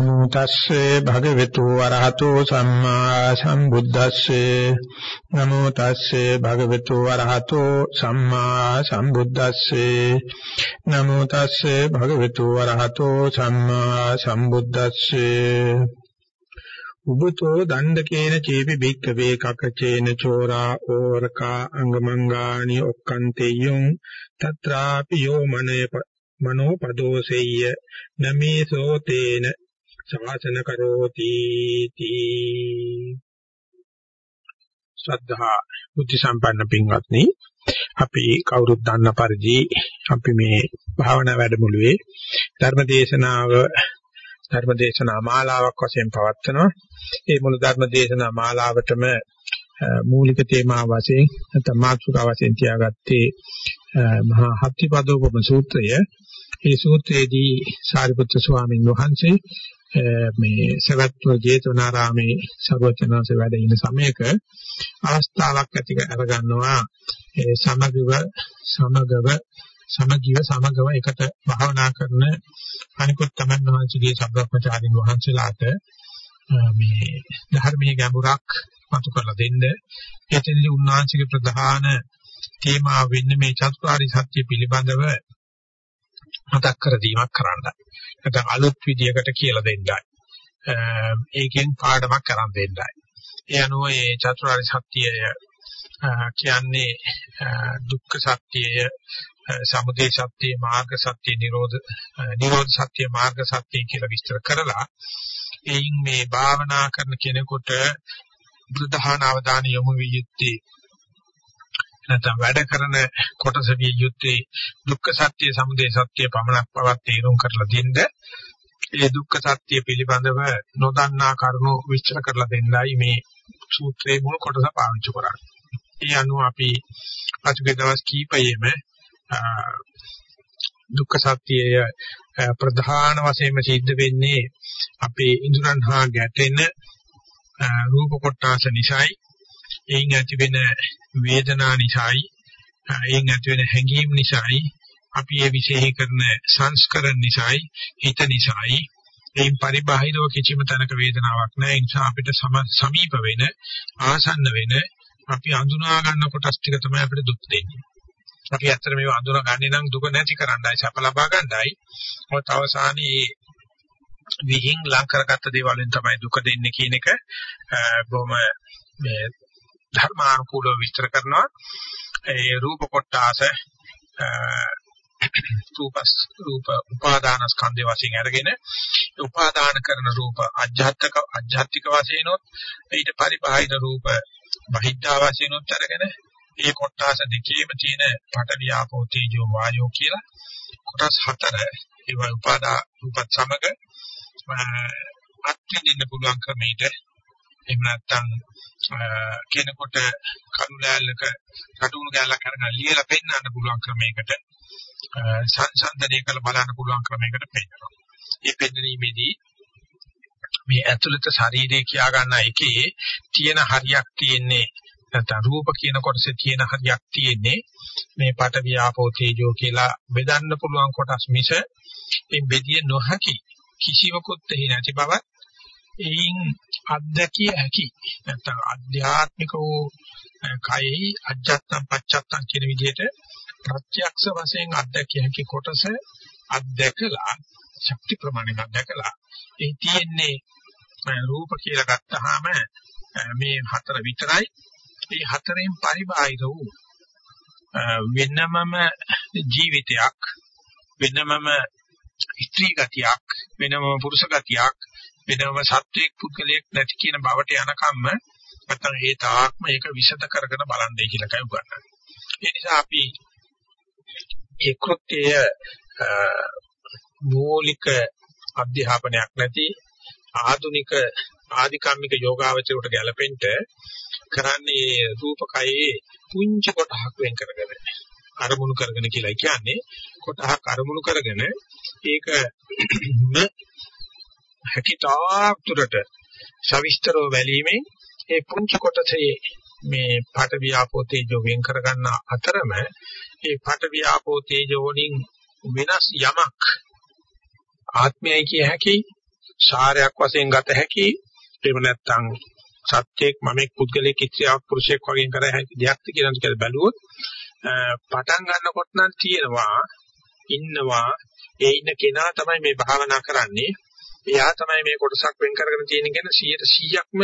නමෝ තස්සේ භගවතු වරහතෝ සම්මා සම්බුද්දස්සේ නමෝ තස්සේ භගවතු වරහතෝ සම්මා සම්බුද්දස්සේ නමෝ තස්සේ භගවතු වරහතෝ සම්මා සම්බුද්දස්සේ උබතෝ දණ්ඩකේන චේපි බික්කවේ කකචේන චෝරා ඕරකා අංගමංගානි ඔක්කන්තේයුං තත්‍රාපි යෝ මනේ මනෝ පදෝසෙය්‍ය නමේසෝ තේන ශාසන කරෝති තී. ශ්‍රද්ධා බුද්ධ සම්පන්න පින්වත්නි අපි කවුරුත් දන්න පරිදි අපි මේ භාවනා වැඩමුළුවේ ධර්ම දේශනාව ධර්ම දේශනා මාලාවක් වශයෙන් පවත්වනවා. ඒ මුළු ධර්ම දේශනා මාලාවටම මූලික තේමා වශයෙන් නැත්නම් මාතෘකාව වශයෙන් තියාගත්තේ මහා හත්තිපදෝපම සූත්‍රය. මේ සූත්‍රයේදී සාරිපුත්‍ර ස්වාමීන් වහන්සේ මේ සවැත්ව ජේතවනාරාමේ සර්වචනාංශ වැඩ ඉන සමයක අවස්ථාවක් ඇති කර ගන්නවා ඒ සමගව සමගව සමගිව සමගව එකට භාවනා කරන අනිකුත් තමන් වහන්සේගේ සබ්‍රක්‍මචාරින් වහන්සේලාට මේ ධර්මයේ ගැඹුරක් මතු කරලා දෙන්න එතනදී උන්වහන්සේගේ ප්‍රධාන තේමාව වෙන්නේ මේ චතුරාර්ය සත්‍ය පිළිබඳව මතක් කර දීමක් කරන්නයි. නැත්නම් අලුත් විදියකට කියලා දෙන්නයි. ඒකෙන් පාඩමක් කරන් දෙන්නයි. ඒ අනුව මේ චතුරාර්ය සත්‍යය කියන්නේ දුක්ඛ සත්‍යය, සමුදය සත්‍ය, මාර්ග සත්‍ය, නිරෝධ නිරෝධ සත්‍ය, මාර්ග සත්‍ය කියලා විස්තර කරලා එයින් මේ භාවනා කරන කෙනෙකුට බුද්ධහාන අවධානය යොමු විය යුත්තේ නැත්නම් වැඩ කරන කොටස විය යුත්තේ දුක්ඛ සත්‍ය සමුදය සත්‍ය පමණක් පවත් තේරුම් කරලා දෙන්න ඒ දුක්ඛ සත්‍ය පිළිබඳව නොදන්නා කරුණු විස්තර කරලා දෙන්නයි මේ සූත්‍රයේ මුල් කොටස පාවිච්චි කරන්නේ. ඒ අනුව අපි පසුගිය දවස් කීපයේම දුක්ඛ සත්‍යය ප්‍රධාන වශයෙන්ම සිද්ධ වෙන්නේ අපේ ඉන්ද්‍රයන් හා ගැටෙන රූප කොටාස නිසායි එයින් ඇති වෙන වේදනා නිසායි එයින් ඇති වෙන හැඟීම් නිසායි අපි ඒ විශේෂ කරන සංස්කරණ නිසායි හිත නිසායි. එයින් පරිබාහිරව කිසිම තැනක වේදනාවක් නැහැ. ඒ නිසා අපිට සමීප වෙන ආසන්න වෙන අපි අඳුනා ගන්න කොටස් ටික තමයි අපිට දුක් දෙන්නේ. අපි ඇත්තට මේව අඳුනා ගන්නේ නම් දුක නැති කරන්නයි සැප ලබා ගන්නයි. මොකද අවසානයේ විහිං ලං කරගත්ත දේවල් වලින් තමයි දුක දෙන්නේ කියන එක. බොහොම මේ ධර්මානුකූලව විස්තර කරනවා. ඒ රූප කොටාස රූපස් රූප උපාදාන ස්කන්ධය වශයෙන් අරගෙන උපාදාන කරන රූප අජ්ජත්ක අජ්ජත්තික වශයෙන් උත් ඊට පරිබාහිර රූප බහිද්ධා වශයෙන් උත් අරගෙන ඒ කොටාස දෙකේම තියෙන පඨවි ආපෝ තේජෝ වායෝ කියලා. කොටස් හතර ඒවා උපාදා රූපත් සමග අත්විඳින්න පුළුවන් ක්‍රමයකට එහෙම නැත්නම් කෙනෙකුට කරුණාලක කටුණු ගැලක් අරගෙන ලියලා පෙන්වන්න පුළුවන් ක්‍රමයකට සංසන්දනය කළ බලන්න පුළුවන් ක්‍රමයකට පෙන්නනවා. මේ පෙන්වීමේදී මේ ඇතුළත ශරීරය කියා ගන්න එකේ තියෙන හරියක් තියෙන්නේ නැත්නම් රූප කියන කොටසේ තියෙන හරියක් තියෙන්නේ මේ පට වියාපෝ තේජෝ කියලා බෙදන්න පුළුවන් කොටස් මිස මේ බෙදිය නොහැකි කිසිවකුත් එහි නැති බවත් එයින් අත්දැකිය හැකි. නැත්නම් ආධ්‍යාත්මික වූ කයෙහි අජත්තම් පච්චත්තම් කියන විදිහට ප්‍රත්‍යක්ෂ වශයෙන් අත්දැකිය හැකි කොටස අත්දැකලා ශක්ති ප්‍රමාණයක් අත්දැකලා ඒ තියෙන්නේ රූප කියලා ගත්තාම මේ හතර විතරයි. මේ හතරෙන් පරිබාහිර වූ වෙනමම ජීවිතයක් වෙනමම ස්ත්‍රී ගතියක් වෙනම පුරුෂ ගතියක් වෙනම සත්වයක් පුද්ගලයක් නැති කියන බවට යනකම්ම නැත්නම් ඒ තාක්ම ඒක විෂද කරගෙන බලන්නේ කියලා කයි උගන්වන්නේ. ඒ නිසා අපි ඒ කෘත්‍යය මූලික අධ්‍යාපනයක් නැති ආධුනික ආධිකම්මික යෝගාවචරයට ගැලපෙන්න කරන්නේ රූපකයේ පුංචි කොටහක් වෙන් කරගෙන අරමුණු කරගෙන කියලා කියන්නේ කොටහක් අරමුණු කරගෙන ඒක හැකිතාක් තුරට සවිස්තරව වැලීමෙන් ඒ පුංචි කොටසේ මේ පාඨ වියාපෝ තේජෝ වෙන් කරගන්න අතරම ඒ පාඨ වියාපෝ තේජෝ වලින් වෙනස් යමක් ආත්මයයි කිය හැකි සාරයක් වශයෙන් ගත හැකි එහෙම නැත්නම් සත්‍යයක් මමෙක් පුද්ගලෙක් ඉච්ඡාවක් පුරුෂයෙක් වගේ කර හැකි දෙයක්ද කියලා කියලා බැලුවොත් පටන් ගන්නකොට නම් තියෙනවා ඉන්නවා ඒ ඉන්න කෙනා තමයි මේ භාවනා කරන්නේ. එයා තමයි මේ කොටසක් වෙන් කරගෙන තියෙන කියන 100%ක්ම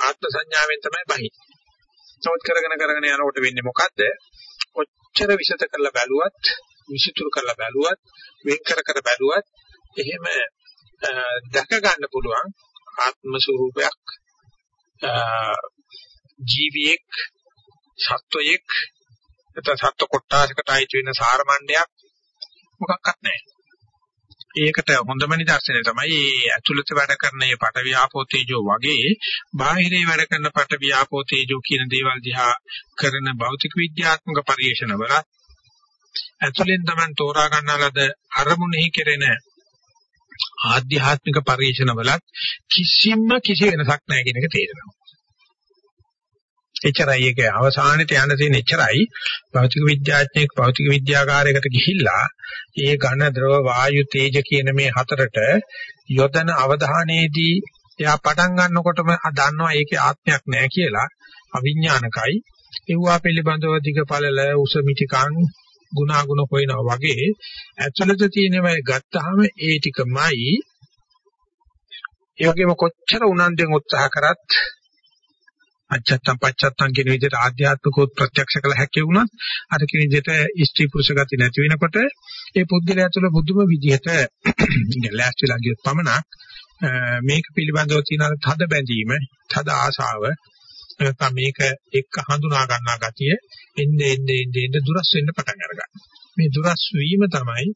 ආත්ම සංඥාවෙන් තමයි බහි. නමුත් කරගෙන කරගෙන යනකොට වෙන්නේ මොකද්ද? කොච්චර විෂත කරලා බැලුවත්, විෂිතුරු කරලා බැලුවත්, වෙන් කර කර බැලුවත් එහෙම දැක ගන්න පුළුවන් ආත්ම ස්වરૂපයක් ජීවියෙක් සත්වයෙක් නැත්නම් සත්ව කොටාසකට අයිති වෙන සාරමණ්ඩයක් මොකක්වත් නැහැ. ඒකට හොඳම නිදර්ශනය තමයි මේ ඇතුළත වැඩ කරන මේ පටවි ආපෝ තේජෝ වගේ බාහිරේ වැඩ කරන පටවි ආපෝ තේජෝ කියන දේවල් දිහා කරන භෞතික විද්‍යාත්මක පරිශන වල ඇතුළෙන් තමයි තෝරා ගන්නාලද අරමුණෙහි කෙරෙන ආධ්‍යාත්මික පරිශන වලත් කිසිම කිසි වෙනසක් නැහැ කියන එක තේරෙනවා. එච්චරයි ඒක. අවසානෙට යන්න තියෙන එච්චරයි. භෞතික විද්‍යාඥයෙක් භෞතික විද්‍යාගාරයකට ගිහිල්ලා ඒ ඝන ද්‍රව වායු තේජ කියන මේ හතරට යොදන අවධානයේදී එයා පටන් ගන්නකොටම දන්නවා ඒකේ ආත්මයක් නැහැ කියලා. අවිඥානිකයි. ඒවා පිළිබඳව දිග පළල උස මිටිකන් ගුණාගුණ හොයනවා වගේ ඇතුළත තියෙනවයි ගත්තාම ඒ ටිකමයි. ඒ වගේම කොච්චර උනන්දුවෙන් උත්සාහ කරත් අච්චත්තම් පච්චත්තම් කියන විදිහට ආධ්‍යාත්මිකෝත් ප්‍රත්‍යක්ෂ කළ හැකි වුණත් අර කියන විදිහට ස්ත්‍රී පුරුෂ ගති නැති වෙනකොට ඒ පුද්ගලයා තුළ බුදුම විදිහට ලෑස්තිලා ගියොත් පමණක් මේක පිළිබඳව තියෙන තද බැඳීම, තද ආශාව නැත්නම් මේක එක්ක හඳුනා ගන්නා ගතිය එන්නේ එන්නේ එන්නේ දුරස් වෙන්න පටන් අරගන්නවා. මේ දුරස් වීම තමයි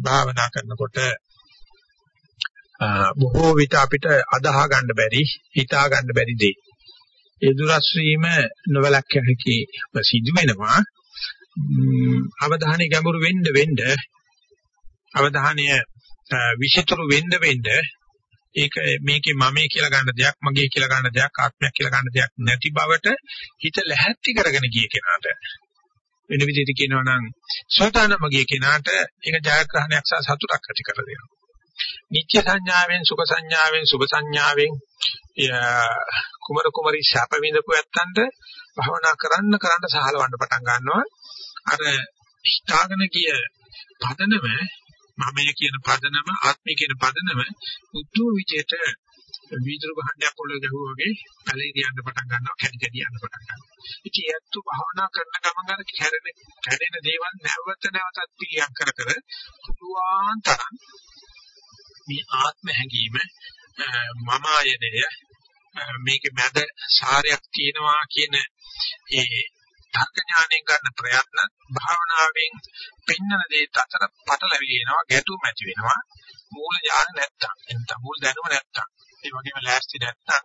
භාවනා කරනකොට බොහෝ විට අපිට අදාහ ගන්න බැරි, හිතා ගන්න බැරි දෙයක්. ඒ දුරස් වීම නොවලක් හැකි සිදු වෙනවා අවධානය ගැඹුරු වෙන්න වෙන්න අවධානය විෂිතුරු වෙන්න වෙන්න ඒක මේකේ මමේ කියලා ගන්න දෙයක් මගේ කියලා ගන්න දෙයක් ආත්මයක් කියලා ගන්න දෙයක් නැති බවට හිත ලැහැත්ති කරගෙන ගිය කෙනාට වෙන විදිහට කියනවා නම් සෝතානමගේ කෙනාට ඒක ජයග්‍රහණයක් සහ සතුටක් ඇති කර දෙනවා. නිත්‍ය සංඥාවෙන් සුඛ සංඥාවෙන් සුභ සංඥාවෙන් කුමර කුමරි ශාප විඳපු ඇත්තන්ට භවනා කරන්න කරන්න සහලවන්න පටන් ගන්නවා. අර හිතාගෙන ගිය පදනම මමයේ කියන පදනම ආත්මය කියන පදනම උතු විජේට වීදුරු භාණ්ඩයක් පොළ ගැහුවා වගේ පැලේ දියන්න පටන් ගන්නවා කැඩි කැඩි යන්න පටන් ගන්නවා. ඉතින් ඒත්තු භවනා කරන ගමන් අර කැරෙන කැඩෙන දේවල් නැවත නැවතත් පිළියම් කර කර පුදුවාන් තරම් මේ ආත්ම හැඟීම මම ආයනය මේකේ මැද සාරයක් තියෙනවා කියන ඒ තර්ක ඥාණයෙන් ගන්න ප්‍රයත්න භාවනාවෙන් පෙන්වන දේ අතර පටලැවි වෙනවා ගැටුම් ඇති වෙනවා. මූල ඥාන නැත්තම් එතන මූල දැනුම නැත්තම්. ඒ වගේම ලෑස්ති නැත්තම්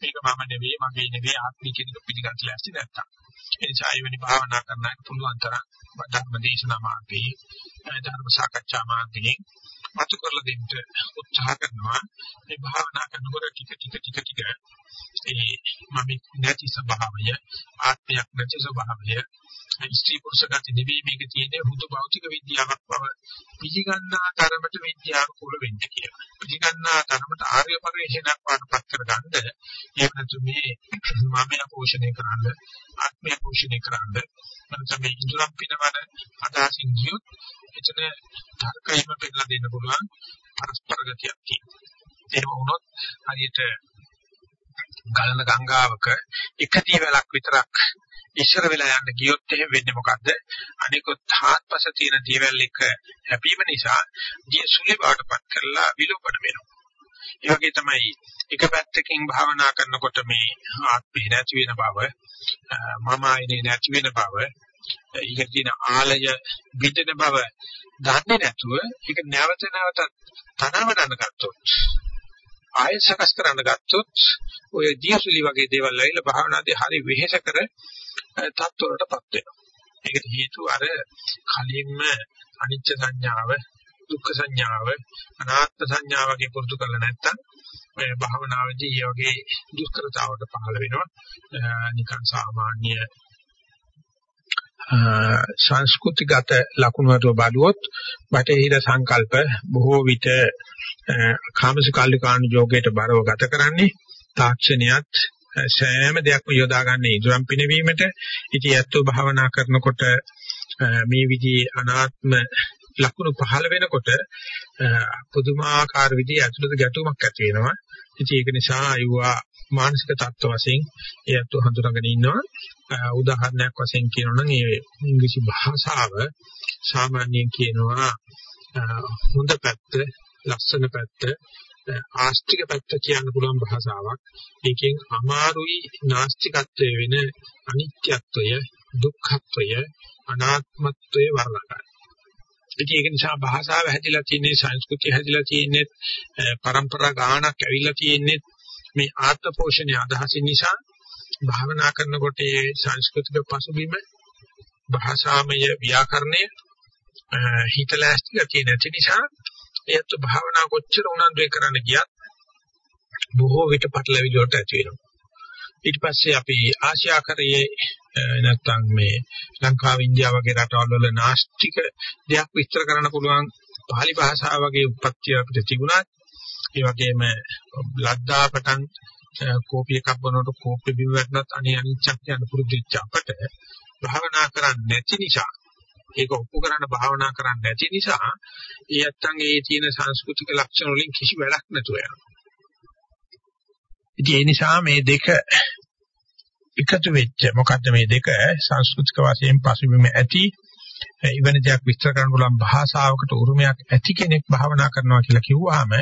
මේක මම නෙවෙයි මගේ නෙවෙයි ආත්මය කියන එක පිළිගන්න ලෑස්ති නැත්තම්. ඒ නිසා එවැනි භාවනා කරන්න පුළුවන් තරම් ධර්ම දේශනා මාර්ගයේ ධර්ම සාකච්ඡා මාර්ගයේ මතු කරලා දෙන්න උත්සාහ කරනවා. මේ භාවනා කරනකොට ටික ටික ටික ටික ඒ මම නැති ස්වභාවය ආත්මයක් නැති ස්වභාවය ස්ත්‍රී පුරුෂ ගති නෙවෙයි මේක තියෙන්නේ හුදු භෞතික විද්‍යාවක් බව. පිළිගන්නා තරමට විද්‍යාව කුල වෙන්න කියලා. පිළිගන්නා තරමට ආර්ය පරිශ්‍රණයක් වඩපත් කරගන්න. එහෙම නැතු මේ මමය පෝෂණය කරන්න ආත්මය පෝෂණය කරන්න. නැත්නම් මේ ඉදurang පිනවන අදහසින් ගියොත් එතන තර්කයෙන්ම පෙන්නලා දෙන්න පුළුවන්. පරස්පර ගතියක් තියෙනවා. එහෙම වුණොත් හරියට ගලන ගංගාවක එක දියවැලක් විතරක් ඉස්සර වෙලා යන්න ගියොත් එහෙම වෙන්නේ මොකද්ද? අනිකොත් හාත්පස තියෙන දියවැල් එක හැපීම නිසා දිය සුලි බාටපත් කරලා විලෝපන වෙනවා. ඒ වගේ තමයි එක පැත්තකින් භාවනා කරනකොට මේ ආත්මේ නැති වෙන බව, මම ආයනේ නැති වෙන බව, ඊට තියෙන ආලය විදින බව දන්නේ නැතුව ඒක නැවත නැවත තනවනන ගත්තොත් ආයෙ සකස් කරන්න ගත්තොත් ඔය දියසුලි වගේ දේවල් ඇවිල්ලා භාවනාදී හරි වෙහෙස කර තත්ත්වවලටපත් වෙනවා. ඒකට හේතුව අර කලින්ම අනිච්ච සංඥාව, දුක්ඛ සංඥාව, අනාත්ම සංඥාව වගේ පුරුදු කරලා නැත්තම් ඔය භාවනාවේදී මේ වගේ දුෂ්කරතාවට පහළ වෙනවා. නිකන් සාමාන්‍ය සංස්කෘතිගත ලකුණු වල බලුවොත් බටහිර සංකල්ප බොහෝ විට කාමසිකාලිකාණු යෝගයට බරව ගත කරන්නේ තාක්ෂණියත් සෑම දෙයක්ම යොදා ගන්න ඉදරම් පිනවීමට. ඉතින් ඇත්තෝ භාවනා කරනකොට මේ විදිහේ අනාත්ම ලකුණු පහළ වෙනකොට පුදුමාකාර විදිහේ අතුලත ගැටුමක් ඇති වෙනවා. ඉතින් ඒක නිසා අයුවා මානසික තත්ත්ව වශයෙන් ඒත් හඳුනාගෙන ඉන්නවා උදාහරණයක් වශයෙන් කියනවා නම් ඒ ඉංග්‍රීසි භාෂාව සාමාන්‍යයෙන් කියනවා හොඳ පැත්ත ලස්සන පැත්ත ආස්තික පැත්ත කියන්න පුළුවන් භාෂාවක්. ඒකෙන් අමාරුයි නාස්තිකත්වය වෙන අනිත්‍යත්වය, දුක්ඛත්වය, අනාත්මත්වය වර්ණනා කරන්න. ඉතින් ඒක නිසා භාෂාව හැදිලා තියෙන්නේ සංස්කෘතිය හැදිලා තියෙන්නේ પરම්පරා ගානක් ඇවිල්ලා තියෙන්නේ මේ ආත්ම පෝෂණයේ අදහසින් නිසා භාවනා කරනකොට මේ සංස්කෘතික පසුබිම භාෂාමය ව්‍යාකරණය හිතලෑස්ති ගතිය නැති නිසා ඒත් භාවනා කොච්චර උනන්දුවේ කරන්න ගියත් බොහෝ විට පටලවිලි වලට ඇති වෙනවා. ඊට පස්සේ අපි ආසියාකරයේ නැත්තම් මේ ලංකාව ඉන්දියාව වගේ රටවල් වල නාස්තික දෙයක් විස්තර කරන්න පුළුවන් pāli භාෂාව වගේ උපත්ති අපිට තිබුණත් ඒ වගේම ලද්දා පටන් කෝපි එකක් බනකොට කෝපි බිම වැටුණත් අනේ අනිච්චක් කියන පුරුදු වෙච්ච අපට භාවනා කරන්නේ නැති නිසා ඒක ඔප්පු කරන්න භාවනා කරන්නේ නැති නිසා ඒ නැත්තම් ඒ තියෙන සංස්කෘතික ලක්ෂණ වලින් කිසි වැඩක් නැතුව යනවා. ඉතින් ඒ නිසා මේ දෙක එකතු වෙච්ච මොකද්ද මේ දෙක සංස්කෘතික වශයෙන් පසුබිම ඇති ඉවෙන දෙයක් විස්තර කරන්න පුළුවන් භාෂාවකට උරුමයක් ඇති කෙනෙක් භාවනා කරනවා කියලා කිව්වහම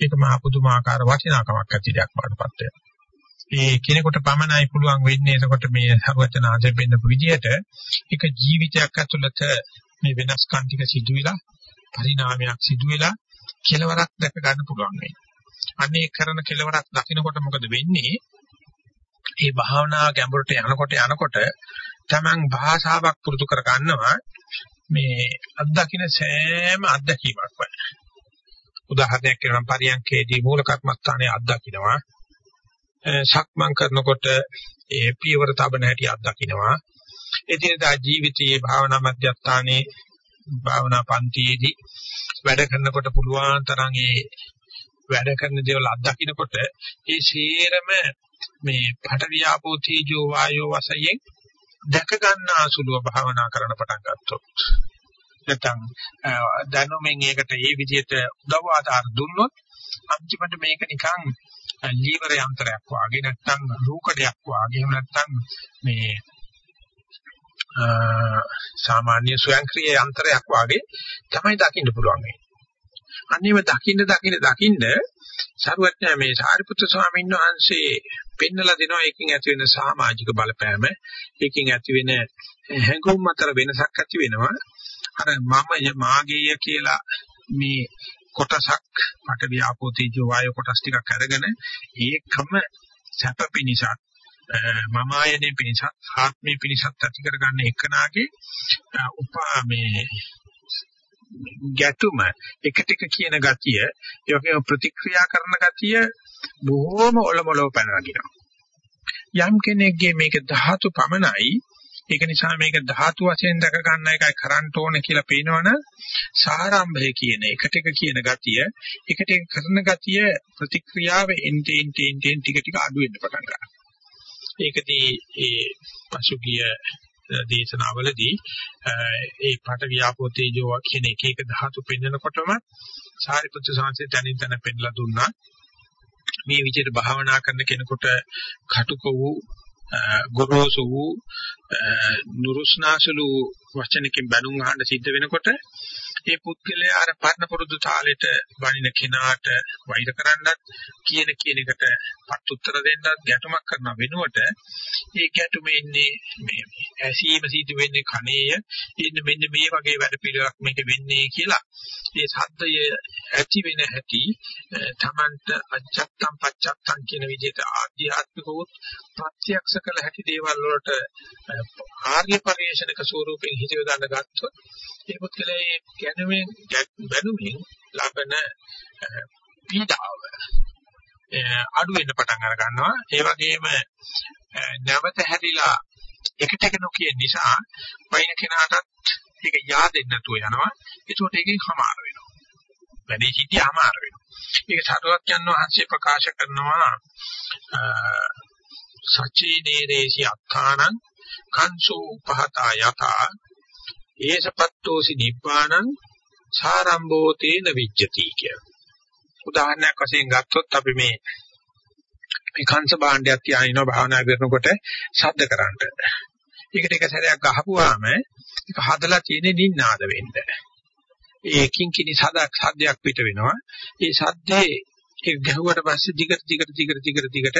ඒක මහ පුදුමාකාර වටිනාකමක් ඇති දෙයක් වඩපත් වෙනවා. ඒ කෙනෙකුට පමණයි පුළුවන් වෙන්නේ එතකොට මේ සර්වචනාංශයෙන් වෙන්නපු විදිහට ඒක ජීවිතයක් ඇතුළත මේ වෙනස්කම් ටික සිදුවිලා පරිණාමයක් සිදුවිලා කෙලවරක් දැක ගන්න පුළුවන් වෙයි. අනේ කරන කෙලවරක් දකිනකොට මොකද වෙන්නේ? මේ භාවනා ගැඹුරට යනකොට යනකොට තමන් භාෂාවක් පුරුදු කර ගන්නවා මේ අත්දකින්න සෑම අත්දැකීමක්ම. උදාහරණයක් කියනවා පරියන්කේදී මූල කර්මස්ථානයේ අත්දකින්නවා. සක්මන් කරනකොට ඒ පියවර තබන හැටි අත්දකින්නවා. එදිනදා ජීවිතයේ භාවනා මධ්‍යස්ථානයේ භාවනා පන්තියේදී වැඩ කරනකොට පුළුවන් තරම් ඒ වැඩ කරන දේවල් අත්දකින්නකොට ඒ සේරම මේ පඨවියාපෝ තීජෝ වායෝ වශයෙන් දැක ගන්න අසුලව භාවනා කරන්න පටන් ගත්තොත් නැත්නම් දැනුමින් ඒකට ඒ විදිහට උදව් ආධාර දුන්නොත් අන්තිමට මේක නිකන් ලීවර යන්ත්‍රයක් වාගේ නැත්නම් රූකඩයක් වාගේ එහෙම නැත්නම් මේ සාමාන්‍ය ස්වයංක්‍රීය යන්ත්‍රයක් වාගේ තමයි දකින්න පුළුවන් වෙන්නේ. අන්නේම දකින්න දකින්න දකින්න සරුවත්න මේ සාරිපුත්‍ර ස්වාමීන් වහන්සේ පෙන්නලා දෙනවා එකකින් ඇති වෙන සමාජික බලපෑම, එකකින් ඇති වෙන හැඟුම් අතර වෙනසක් ඇති වෙනවා. අර මම මාගේය කියලා මේ කොටසක් මට ව්‍යාපෝ තේජෝ වායෝ කොටස් ටිකක් අරගෙන ඒකම සැප පිනිසත් මම ආයනේ පිනිසත් ආත්මේ පිනිසත් ඇති කරගන්න එකනාගේ උපා මේ ගැටුම එකට එක කියන ගතිය ඒ වගේම ප්‍රතික්‍රියා කරන ගතිය බොහෝම ඔලොමලව පැන නගිනවා යම් කෙනෙක්ගේ මේක ධාතු පමණයි ඒක නිසා මේක ධාතු වශයෙන් දැක ගන්න එකයි කරන්න ඕනේ කියලා පේනවනම් සාරම්භය කියන එකට එක කියන ගතිය එකට එක කරන ගතිය ප්‍රතික්‍රියාව එන්ටෙන් ටෙන් ටෙන් ටික ටික අඩු වෙන්න පටන් ගන්නවා. ඒකදී ඒ පසුගිය දේශනාවලදී ඒ පාට ව්‍යාපෝ තේජෝ කියන එක එක ධාතු පෙන්වනකොටම සාරිපුත්‍ර සාංශය තනින් තන පෙන්ලා දුන්නා. මේ විදිහට භාවනා කරන කෙනෙකුට කටුක වූ ගොරෝසු වූ නුරුස්නාසලු වචනකින් බණුන් අහන්න සිද්ධ වෙනකොට ඒ පුද්ගලයා අර පරණ පුරුදු තාලෙට වණින කෙනාට වෛර කරන්නත් කියන කියන එකට පත් උත්තර දෙන්නත් ගැටුමක් කරන වෙනුවට ඒ ගැටුම ඉන්නේ මේ ඇසීම සිදු වෙන්නේ කණේය. ඉන්න මෙන්න මේ වගේ වැඩ පිළිවෙලක් මේක වෙන්නේ කියලා ඒ සද්දය ඇති වෙන හැටි තමන්ට අජත්තම් පච්චත්තම් කියන විදිහට ආධ්‍යාත්මිකව ප්‍රත්‍යක්ෂ කළ හැකි දේවල් වලට ආර්ය පරිශ්‍රණක ස්වරූපයෙන් හිත යොදන්න ගත්තොත් ඒ පුද්ගලයා ගැනුමින් බැනුමින් ලබන පීඩාව අඩු වෙන්න පටන් අර ගන්නවා. ඒ වගේම නැවත හැරිලා එකට එක නොකිය නිසා වයින් කෙනාටත් ඒක yaadෙන්න නැතුව යනවා. ඒකට ඒකෙන් හමාර වෙනවා. වැඩි සිටිය හමාර වෙනවා. ඒක සරුවක් යන වහන්සේ ප්‍රකාශ කරනවා සචී නේරේසි අත්තානං කංසෝ උපහතා යතා ඒසපත්තෝසි නිබ්බාණං සාරම්භෝ තේන විජ්ජති කිය. උදාහරණයක් වශයෙන් ගත්තොත් අපි මේ මේ කංශ භාණ්ඩයක් තියාගෙන භාවනා කරනකොට ශබ්ද කරන්න. ඒකට එක සැරයක් ගහපුවාම ඒක හදලා තියෙන නින්නාද වෙන්න. ඒකින් කිනි සදක් සද්දයක් පිට වෙනවා. ඒ සද්දේ ඒක ගැහුවට පස්සේ දිගට දිගට දිගට දිගට දිගට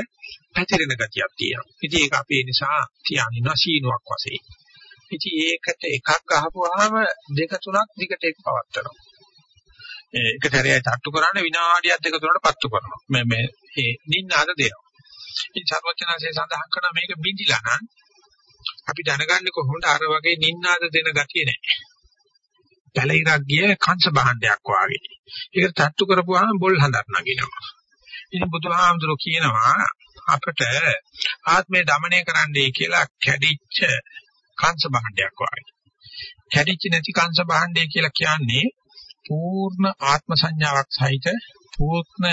පැතිරෙන ගතියක් තියෙනවා. ඉතින් ඒක අපේ නිසා තියානින සීනුවක් වශයෙන්. ඉතින් ඒකට එකක් ගහපුවාම දෙක තුනක් දිගට ඒක පවත්නවා. ඒක සැරේයි තට්ටු කරන්නේ විනාඩියක් දෙක තුනකට පත්තු කරනවා. මේ මේ ඒ නින්නාද දෙනවා. ඉතින් සර්වඥාන්සේ සඳහන් කරන මේක බිඳිලා නම් අපි දැනගන්නේ කොහොමද අර වගේ නින්නාද දෙන ගතිය නැහැ. පැලිරක් ගිය කංශ භාණ්ඩයක් වාගේ. ඒක තට්ටු කරපුවාම බොල් හඳක් නගිනවා. ඉතින් බුදුහාමුදුරුවෝ කියනවා අපට ආත්මය দমনය කරන්නයි කියලා කැඩිච්ච කංශ භාණ්ඩයක් වාගේ. කැඩිච්ච නැති කංශ භාණ්ඩය කියලා කියන්නේ පූර්ණ ආත්ම සංඥාවක් සහිත පූර්ණ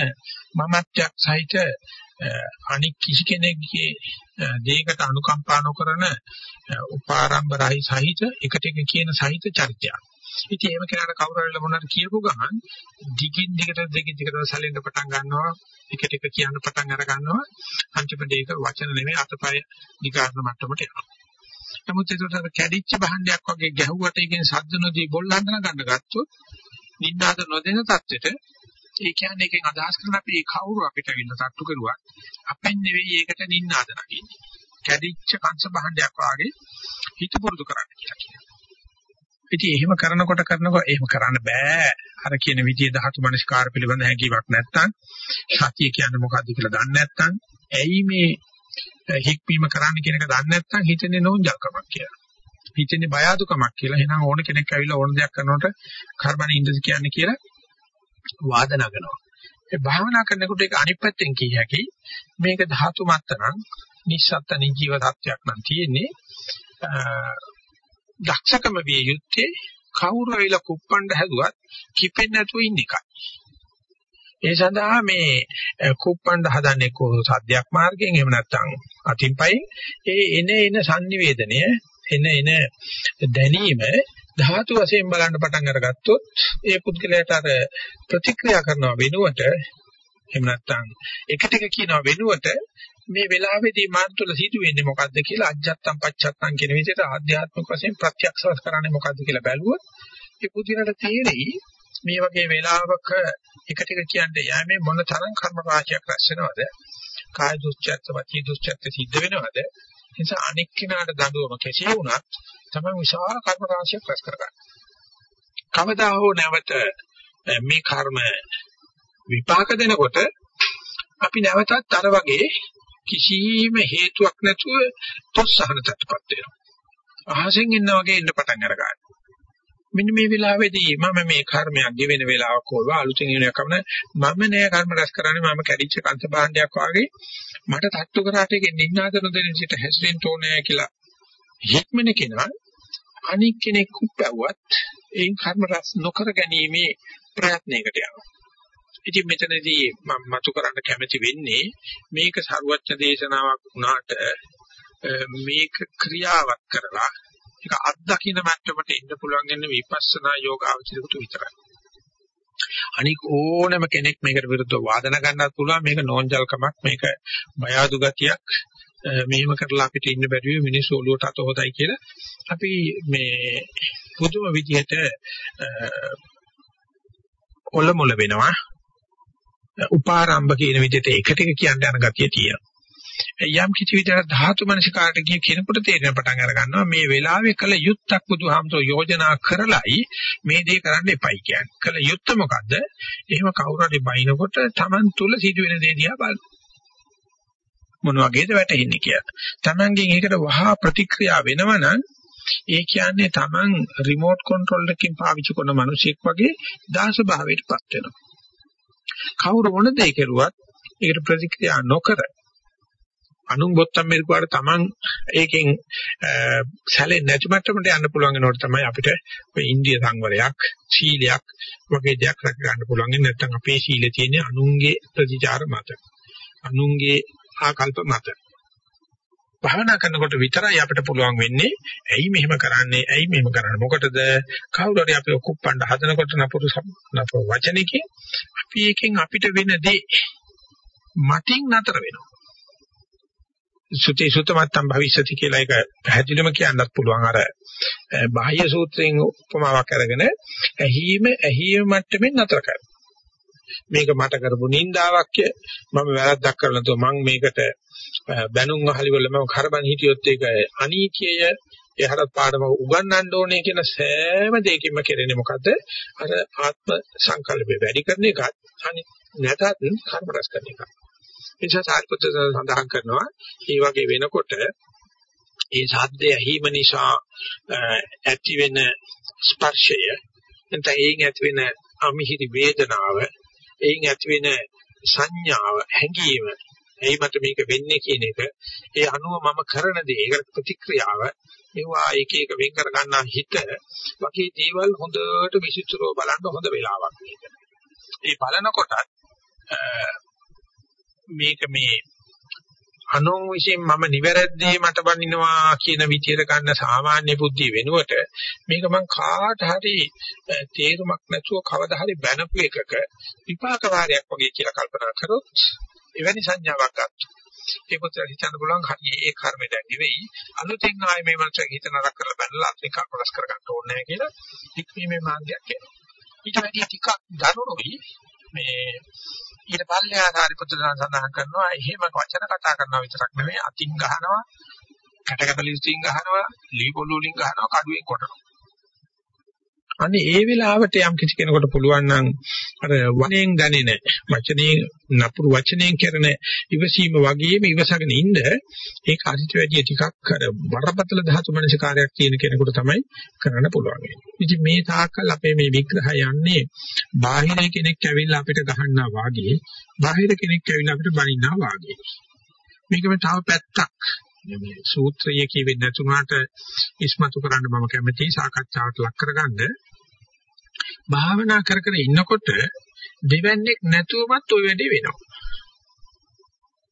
මමත්වයක් සහිත අනික් කිසි කෙනෙක්ගේ දෙයකට අනුකම්පා නොකරන උපාරම්භරයි සහිත එකට එක කියන සහිත චරිතයක්. ඉතින් එහෙම කෙනාට කවුරු හරි මොනවාට කියපු ගමන් දිගින් දිගට දිගින් දිගට සැලෙන්න පටන් ගන්නවා එකට එක කියන්න පටන් අර ගන්නවා අන්තිමට ඒක වචන නෙමෙයි අතපය නිකාරණ මට්ටමට එනවා. නමුත් ඒකට කැඩිච්ච භාණ්ඩයක් වගේ ගැහුවට ඒකෙන් සද්ද නොදී බොල්ලන්න ගන්න ගත්තොත් නින්දාද නොදෙන තත්ත්වෙට ඒ කියන්නේ එකෙන් අදහස් කරන අපි කවුරු අපිට වින්න තට්ටු කරුවා අපෙන් නෙවෙයි ඒකට නින්දාද නගින්නේ. කැඩිච්ච කංශ භාණ්ඩයක් වාගේ හිත පුරුදු කරන්න කියලා කියනවා. ඉතින් එහෙම කරනකොට කරනකොට එහෙම කරන්න බෑ. අර කියන විදිහේ ධාතු මනස්කාර පිළිබඳ හැඟීමක් නැත්තම් සතිය කියන්නේ මොකක්ද කියලා දන්නේ නැත්තම් ඇයි මේ හික්මීම කරන්න කියන එක දන්නේ නැත්නම් හිතන්නේ නෝන්ජල්කමක් කියලා. හිතන්නේ බය අඩුකමක් කියලා. එහෙනම් ඕන කෙනෙක් ඇවිල්ලා ඕන දෙයක් කරනකොට කර්මණ ඉන්දස් කියන්නේ කියලා වාද නගනවා. ඒ භාවනා කරනකොට ඒක අනිත් පැත්තෙන් කිය හැකි මේක ධාතු මත්තනම් නිස්සත්ත නිජීව තත්වයක් නම් තියෙන්නේ දක්ෂකම විය යුත්තේ කවුරු වෙලා කුප්පණ්ඩ හැදුවත් කිපෙන්නේ නැතුව ඉන්න එකයි. ඒ සඳහා මේ කුප්පණ්ඩ හදන්නේ කො සද්දයක් මාර්ගයෙන් එහෙම නැත්නම් අතින් පයින් ඒ එන එන sannivedanaya එන එන දැනීම ධාතු වශයෙන් බලන්න පටන් අරගත්තොත් ඒ පුද්ගලයාට අර ප්‍රතික්‍රියා කරනව වෙනුවට එහෙම නැත්නම් එකට එක කියනව වෙනුවට මේ වෙලාවේදී මාත් තුළ සිදුවෙන්නේ මොකද්ද කියලා අජත්තම් පච්චත්තම් කියන විදිහට ආධ්‍යාත්මික වශයෙන් ප්‍රත්‍යක්ෂව කරන්නේ මොකද්ද කියලා බැලුවොත් ඒ පුදුරට තේරෙයි මේ වගේ වෙලාවක එක ටික කියන්නේ යෑමේ මොන තරම් කර්ම රාශියක් රැස් වෙනවද? කාය දුස්චර්ත වචී දුස්චර්ත සිද්ධ වෙනවද? නිසා අනෙක් කෙනාට දඬුවම කෙසේ වුණත් තමයි විශාල කර්ම රාශියක් රැස් කරගන්නේ කවදා හෝ නැවත මේ කර්ම විපාක දෙනකොට අපි නැවතත් අර වගේ කිසිම හේතුවක් නැතුව තොස්සහනටපත් වෙනවා. අහසෙන් ඉන්න වගේ ඉන්න පටන් අර ගන්නවා. මෙන්න මේ වෙලාවේදී මම මේ කර්මයක් ගෙවෙන වෙලාවක් වුණා අලුතෙන් එන එකම මම නෑ කර්ම රැස් කරන්නේ මම කැඩිච්ච කංශ භාණ්ඩයක් වාගේ. මට තට්ටු කරාට එකෙන් නින්නාදන දෙන විදිහට හැසිරෙන්න ඕනේ කියලා හික්මන කෙනා අනික් කෙනෙක් උප්පවුවත් ඒ කර්ම රැස් නොකර ගැනීමේ ප්‍රයත්නයකට යනවා. ඉතින් මෙතනදී මම මතු කරන්න කැමති වෙන්නේ මේක සරුවච්ච දේශනාවක් වුණාට මේක ක්‍රියාවක් කරලා ඒක අත්දකින්න මට්ටමට එන්න පුළුවන් වෙන විපස්සනා යෝග අවචරිකුට විතරයි. අනික ඕනම කෙනෙක් මේකට විරුද්ධව වාදන ගන්නත් පුළුවන්. මේක නෝන්ජල්කමක් මේක බය අඩු ගතියක් මෙහෙම කරලා අපිට ඉන්න බැරි වෙයි. මිනිස්සු ඔලුවට අත හොදයි කියලා. අපි මේ පුදුම විදිහට ඔලමුල වෙනවා. උපාරම්භ කියන විදිහට එකට එක කියන්න යන ගතිය තියෙනවා. යම් කිසි විදිහට ධාතු මනසිකාට ගිය කෙනෙකුට තේරෙන පටන් අර ගන්නවා මේ වෙලාවේ කළ යුත්තක් බුදුහාමසෝ යෝජනා කරලයි මේ දේ කරන්න එපයි කියන්නේ. කළ යුත්ත මොකද්ද? එහෙම කවුරු හරි බයිනකොට Taman තුල සිදුවෙන දේ දිහා බලන්න. මොන වගේද වැටෙන්නේ කියලා. Tamanගෙන් ඒකට වහා ප්‍රතික්‍රියා වෙනවනම් ඒ කියන්නේ Taman රිමෝට් කන්ට්‍රෝල් එකකින් පාවිච්චි කරන මිනිසෙක් වගේ දාස භාවයටපත් වෙනවා. කවුරු මොන දේ කෙරුවත් ඒකට ප්‍රතික්‍රියා නොකර අනුන් බොත්තම් මෙරුවාට Taman ඒකෙන් සැලෙන්නේ නැති මට්ටමට යන්න පුළුවන් වෙනකොට තමයි අපිට ඔය ඉන්දිය සංවරයක් සීලයක් වගේ දෙයක් රැක ගන්න පුළුවන්. නැත්නම් අපේ සීලේ තියෙන අනුන්ගේ ප්‍රතිචාර මත. අනුන්ගේ ආකල්ප මත. භාවනා කරනකොට විතරයි අපිට පුළුවන් වෙන්නේ ඇයි මෙහෙම කරන්නේ ඇයි මෙහෙම කරන්නේ මොකටද කවුරු හරි අපි කුප්පණ්ඩ හදනකොට නපුරු නපුරු වචනකින් අපි එකෙන් අපිට වෙන දේ මතින් නතර වෙනවා සුතේ සුතමත්තම් භවිෂති කියලා එක පැහැදිලිම කියන්නත් පුළුවන්. අර බාහ්‍ය සූත්‍රයෙන් උපමාවක් අරගෙන ඇහිම ඇහිම මට්ටමින් නතර කරනවා. මේක මට කරපු නින්දාවක් මම වැරද්දක් කරලා තෝ මම මේකට බැනුම් අහලි වල මම කරබන් හිටියොත් ඒක අනීතිය එහකට පාඩම උගන්වන්න ඕනේ කියන සෑම දෙයකින්ම කෙරෙන්නේ මොකද්ද අර ආත්ම සංකල්පය වැඩි කරන එකත් අනිත් නැතත් කර්ම රැස් කරන එකත්. නිසා සාරිපුත්‍ර සඳහන් කරනවා මේ වගේ වෙනකොට ඒ සාද්දය ඇහිම නිසා ඇති වෙන ස්පර්ශය නැත්නම් ඒන් ඇති වෙන අමිහිරි වේදනාව ඒන් ඇති වෙන සංඥාව හැඟීම එයි මට මේක වෙන්නේ කියන එක ඒ අනුව මම කරන දේ ඒකට ප්‍රතික්‍රියාව ඒවා එක එක වෙන් කර ගන්නා හිත වගේ දේවල් හොඳට විසිතුරව බලන්න හොඳ වෙලාවක් මේක. ඒ බලනකොටත් මේක මේ අනුන් විසින් මම නිවැරදිව මට බනිනවා කියන විදියට ගන්න සාමාන්‍ය බුද්ධිය වෙනුවට මේක මං කාට හරි තේරුමක් නැතුව කවදා හරි බැනපු එකක විපාක වාරයක් වගේ කියලා කල්පනා කරොත් එවැනි සංඥාවක් ගන්න. ඒ පුතේ හිතන්න පුළුවන් හරි ඒ කර්මය දැන් නෙවෙයි අලුතෙන් ආයේ මේ මනසට හිත නරක කරලා බැලලා අත් එක කොටස් කරගන්න ඕනේ නැහැ කියලා ඉක්මීමේ මාර්ගයක් එනවා. ඊට වැඩි ටිකක් දරුණුයි මේ ඊට පල්ලෙහා සාරිපුත්‍ර සඳහන් කරනවා එහෙම වචන කතා කරනවා විතරක් නෙමෙයි අතින් ගහනවා කැටකටලිස්ටින් ගහනවා ලී පොළු වලින් ගහනවා කඩුවෙන් කොටනවා. අනේ ඒ වෙලාවට යම් කිසි කෙනෙකුට පුළුවන් නම් අර වණෙන් දැනෙන වචනේ නපුරු වචනෙන් කරන ඉවසීම වගේම ඉවසගෙන ඉන්න ඒක අදිට වැඩි ටිකක් අර බරපතල ධාතු මනසකාරයක් තියෙන කෙනෙකුට තමයි කරන්න පුළුවන්. ඉතින් මේ තාක්කල් අපේ මේ විග්‍රහය යන්නේ බාහිර කෙනෙක් ඇවිල්ලා අපිට ගහන්නා වාගේ බාහිර කෙනෙක් ඇවිල්ලා අපිට බනින්නා වාගේ. මේකම තව පැත්තක් මේ සූත්‍රය කියවෙන්නේ නැතුණාට ඉස්මතු කරන්න මම කැමතියි සාකච්ඡාවට ලක් කරගන්න. භාවනා කර කර ඉන්නකොට දෙවන්නේක් නැතුවමත් ওই වැඩේ වෙනවා.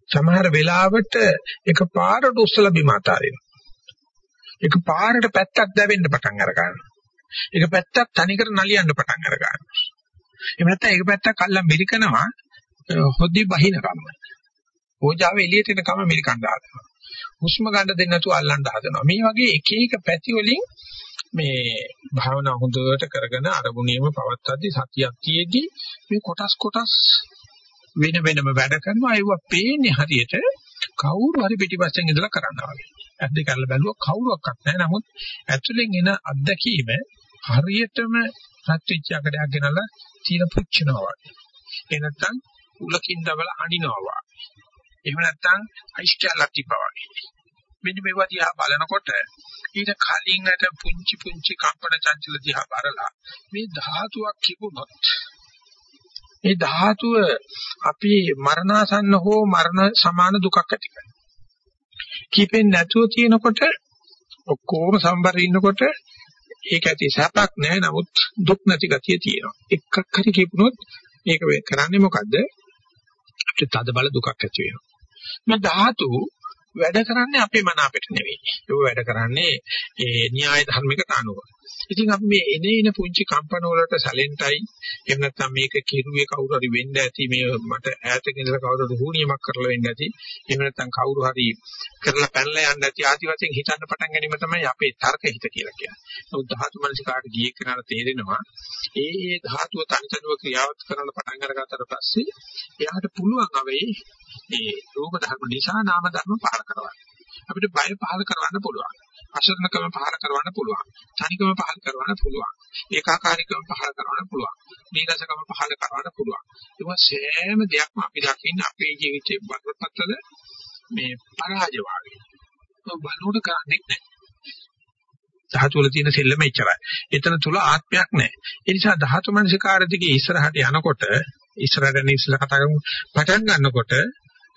සමහර වෙලාවට එක පාරට උස්සලා බිම අතාරිනවා. එක පාරට පැත්තක් දැවෙන්න පටන් අර ගන්නවා. එක පැත්තක් තනිකර නලියන්න පටන් අර ගන්නවා. එහෙම නැත්නම් එක පැත්තක් අල්ලන් මිරිකනවා හොදි බහින කම්ම. ඕජාව එළියට එන කම මිරිකන්න හදනවා. හුස්ම ගන්න දෙන්න නැතුව අල්ලන්න හදනවා. මේ වගේ එක එක පැති වලින් මේ භාවනා හොඳට කරගෙන අරමුණේම පවත්තද්දි සතියක් තියේදී මේ කොටස් කොටස් වෙන වෙනම වැඩ කරනවා ඒව පේන්නේ හරියට කවුරු හරි පිටිපස්සෙන් ඉඳලා කරනවා වගේ. ඇස් දෙක අරලා බැලුවා කවුරුවක්වත් නැහැ. නමුත් ඇතුලෙන් එන අත්දැකීම හරියටම සත්‍විච්ඡකඩයක් ගෙනලා තීන පුච්චනවා වගේ. ඒ නැත්තම් උලකින් දවල අනිනවා වගේ. එහෙම නැත්තම් අයිස්කල්ලක් තිබ්බා වගේ. මෙන්න මේවා දිහා බලනකොට ඊට කලින් නැත පුංචි පුංචි කම්පන චංචල දිහා බලලා මේ ධාතුවක් කිපුණොත් මේ ධාතුව අපි මරණාසන්න හෝ මරණ සමාන දුකක් ඇති කරනවා. කිපෙන්නේ නැතුව තියෙනකොට ඔක්කොම සම්බර ඉන්නකොට ඒක ඇති සැපක් නැහැ නමුත් දුක් නැති ගතිය තියෙනවා. එකක් හරි කිපුණොත් මේක කරන්නේ මොකද්ද? අපිට තද බල දුකක් ඇති වෙනවා. මේ ධාතු වැඩ කරන්නේ අපේ මන අපිට නෙවෙයි. ඒක වැඩ කරන්නේ ඒ න්‍යාය ධර්මිකට අනුව. ඉතින් අපි මේ එනේන පුංචි කම්පන වලට සැලෙන්ටයි එහෙම නැත්නම් මේක කිරුවේ කවුරු හරි වෙන්න ඇති මේ මට ඈතක ඉඳලා කවුරු හරි හුනියමක් කරලා වෙන්න ඇති එහෙම නැත්නම් කවුරු හරි කරලා පැනලා යන්න ඇති ආදි වශයෙන් හිතන්න පටන් ගැනීම තමයි අපේ තර්ක හිත කියලා කියන්නේ. නමුත් ධාතු මනසිකාට ගියේ කෙනාට තේරෙනවා ඒ ඒ ධාතුව තනිතනුව ක්‍රියාවත් කරන්න පටන් අරගත්තට පස්සේ එයාට පුළුවන් අවේ ඒ රූප ධර්ම නිසා නාම ධර්ම පහල කරවන්න. අපිට බය පහල කරවන්න පුළුවන්. අසරණකම පහල කරවන්න පුළුවන්. තනිකම පහල කරවන්න පුළුවන්. ඒකාකාරීකම පහල කරවන්න පුළුවන්. නීරසකම පහල කරවන්න පුළුවන්. ඒක සෑම දෙයක්ම අපි දකින්න අපේ ජීවිතේ බරපතල මේ පරාජය වාගේ. බලුණ කරන්නේ නැහැ. ධාතු වල තියෙන සෙල්ලම එච්චරයි. එතන තුල ආත්මයක් නැහැ. ඒ නිසා ධාතු මනසිකාර දිගේ ඉස්සරහට යනකොට ඉස්සරහට ඉස්සලා කතා කරමු. පටන් ගන්නකොට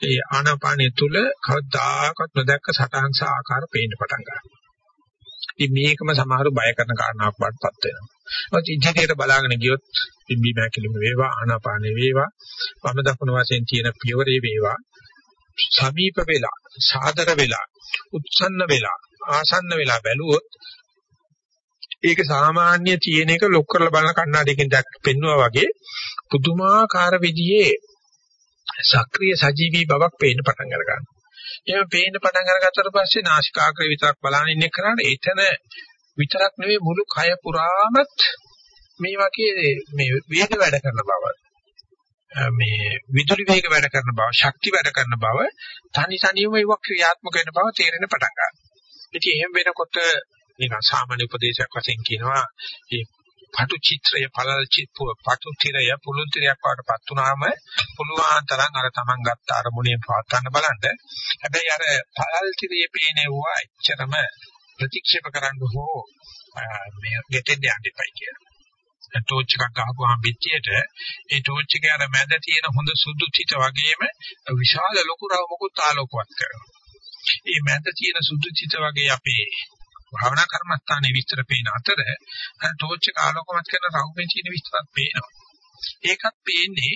ඒ ආනාපානිය තුල කවදාකවත් නොදැක්ක සටහන් සහ ආකාර පේන්න පටන් ගන්නවා. ඉතින් මේකම සමහරව බය කරන කාරණාවක් වඩපත් වෙනවා. ඔය ඉදිරියට බලාගෙන ගියොත් බිම්බි මෑකිලිම වේවා ආනාපානේ වේවා වම දකුණු වශයෙන් තියෙන පියවරේ වේවා සමීප වෙලා සාදර වෙලා උත්සන්න වෙලා ආසන්න වෙලා බැලුවොත් ඒක සාමාන්‍ය තියෙන එක ලොක් කරලා බලන කණ්ණාඩියකින් දැක් පෙන්නවා වගේ පුදුමාකාර විදිහේ සක්‍රීය සජීවී බවක් පේන්න පටන් අර ගන්නවා. එහෙම පේන්න පටන් අරගත්තට පස්සේ නාසිකාග්‍රේ විතරක් බලන ඉන්නේ කරාට එතන විතරක් නෙවෙයි මුළු කය පුරාමත් මේ වගේ මේ වේග වැඩ කරන බව මේ විදුලි වේග වැඩ කරන බව ශක්ති වැඩ කරන බව තනි තනියම ඒව ක්‍රියාත්මක වෙන බව තේරෙන පටන් ගන්නවා. ඉතින් එහෙම වෙනකොට නිකන් සාමාන්‍ය උපදේශයක් වශයෙන් කියනවා මේ පටු චිත්‍රය පළල් චිත්පුව පටු තිරය පුළුල් තිරයක් වඩපත් උනාම පුළුවන් තරම් අර Taman ගත්ත අරමුණේ පවත්වන්න බලන්න. හැබැයි අර පළල් තිරයේ පේනෙවුවා එච්චරම ප්‍රතික්ෂේප කරන්න හෝ මේ ගෙටෙන්න යන්න එපයි කියලා. ටෝච් එකක් ගහපුවාම පිටියට ඒ ටෝච් එකේ අර මැද තියෙන හොඳ සුදු තිත වගේම විශාල ලොකු රවුමකුත් ආලෝකවත් කරනවා. මේ මැද තියෙන සුදු තිත වගේ අපේ භාවනා කර්මස්ථානයේ විස්තර පේන අතර ටෝච් එක ආලෝකමත් කරන රවුමේ තියෙන විස්තරත් පේනවා. ඒකත් පේන්නේ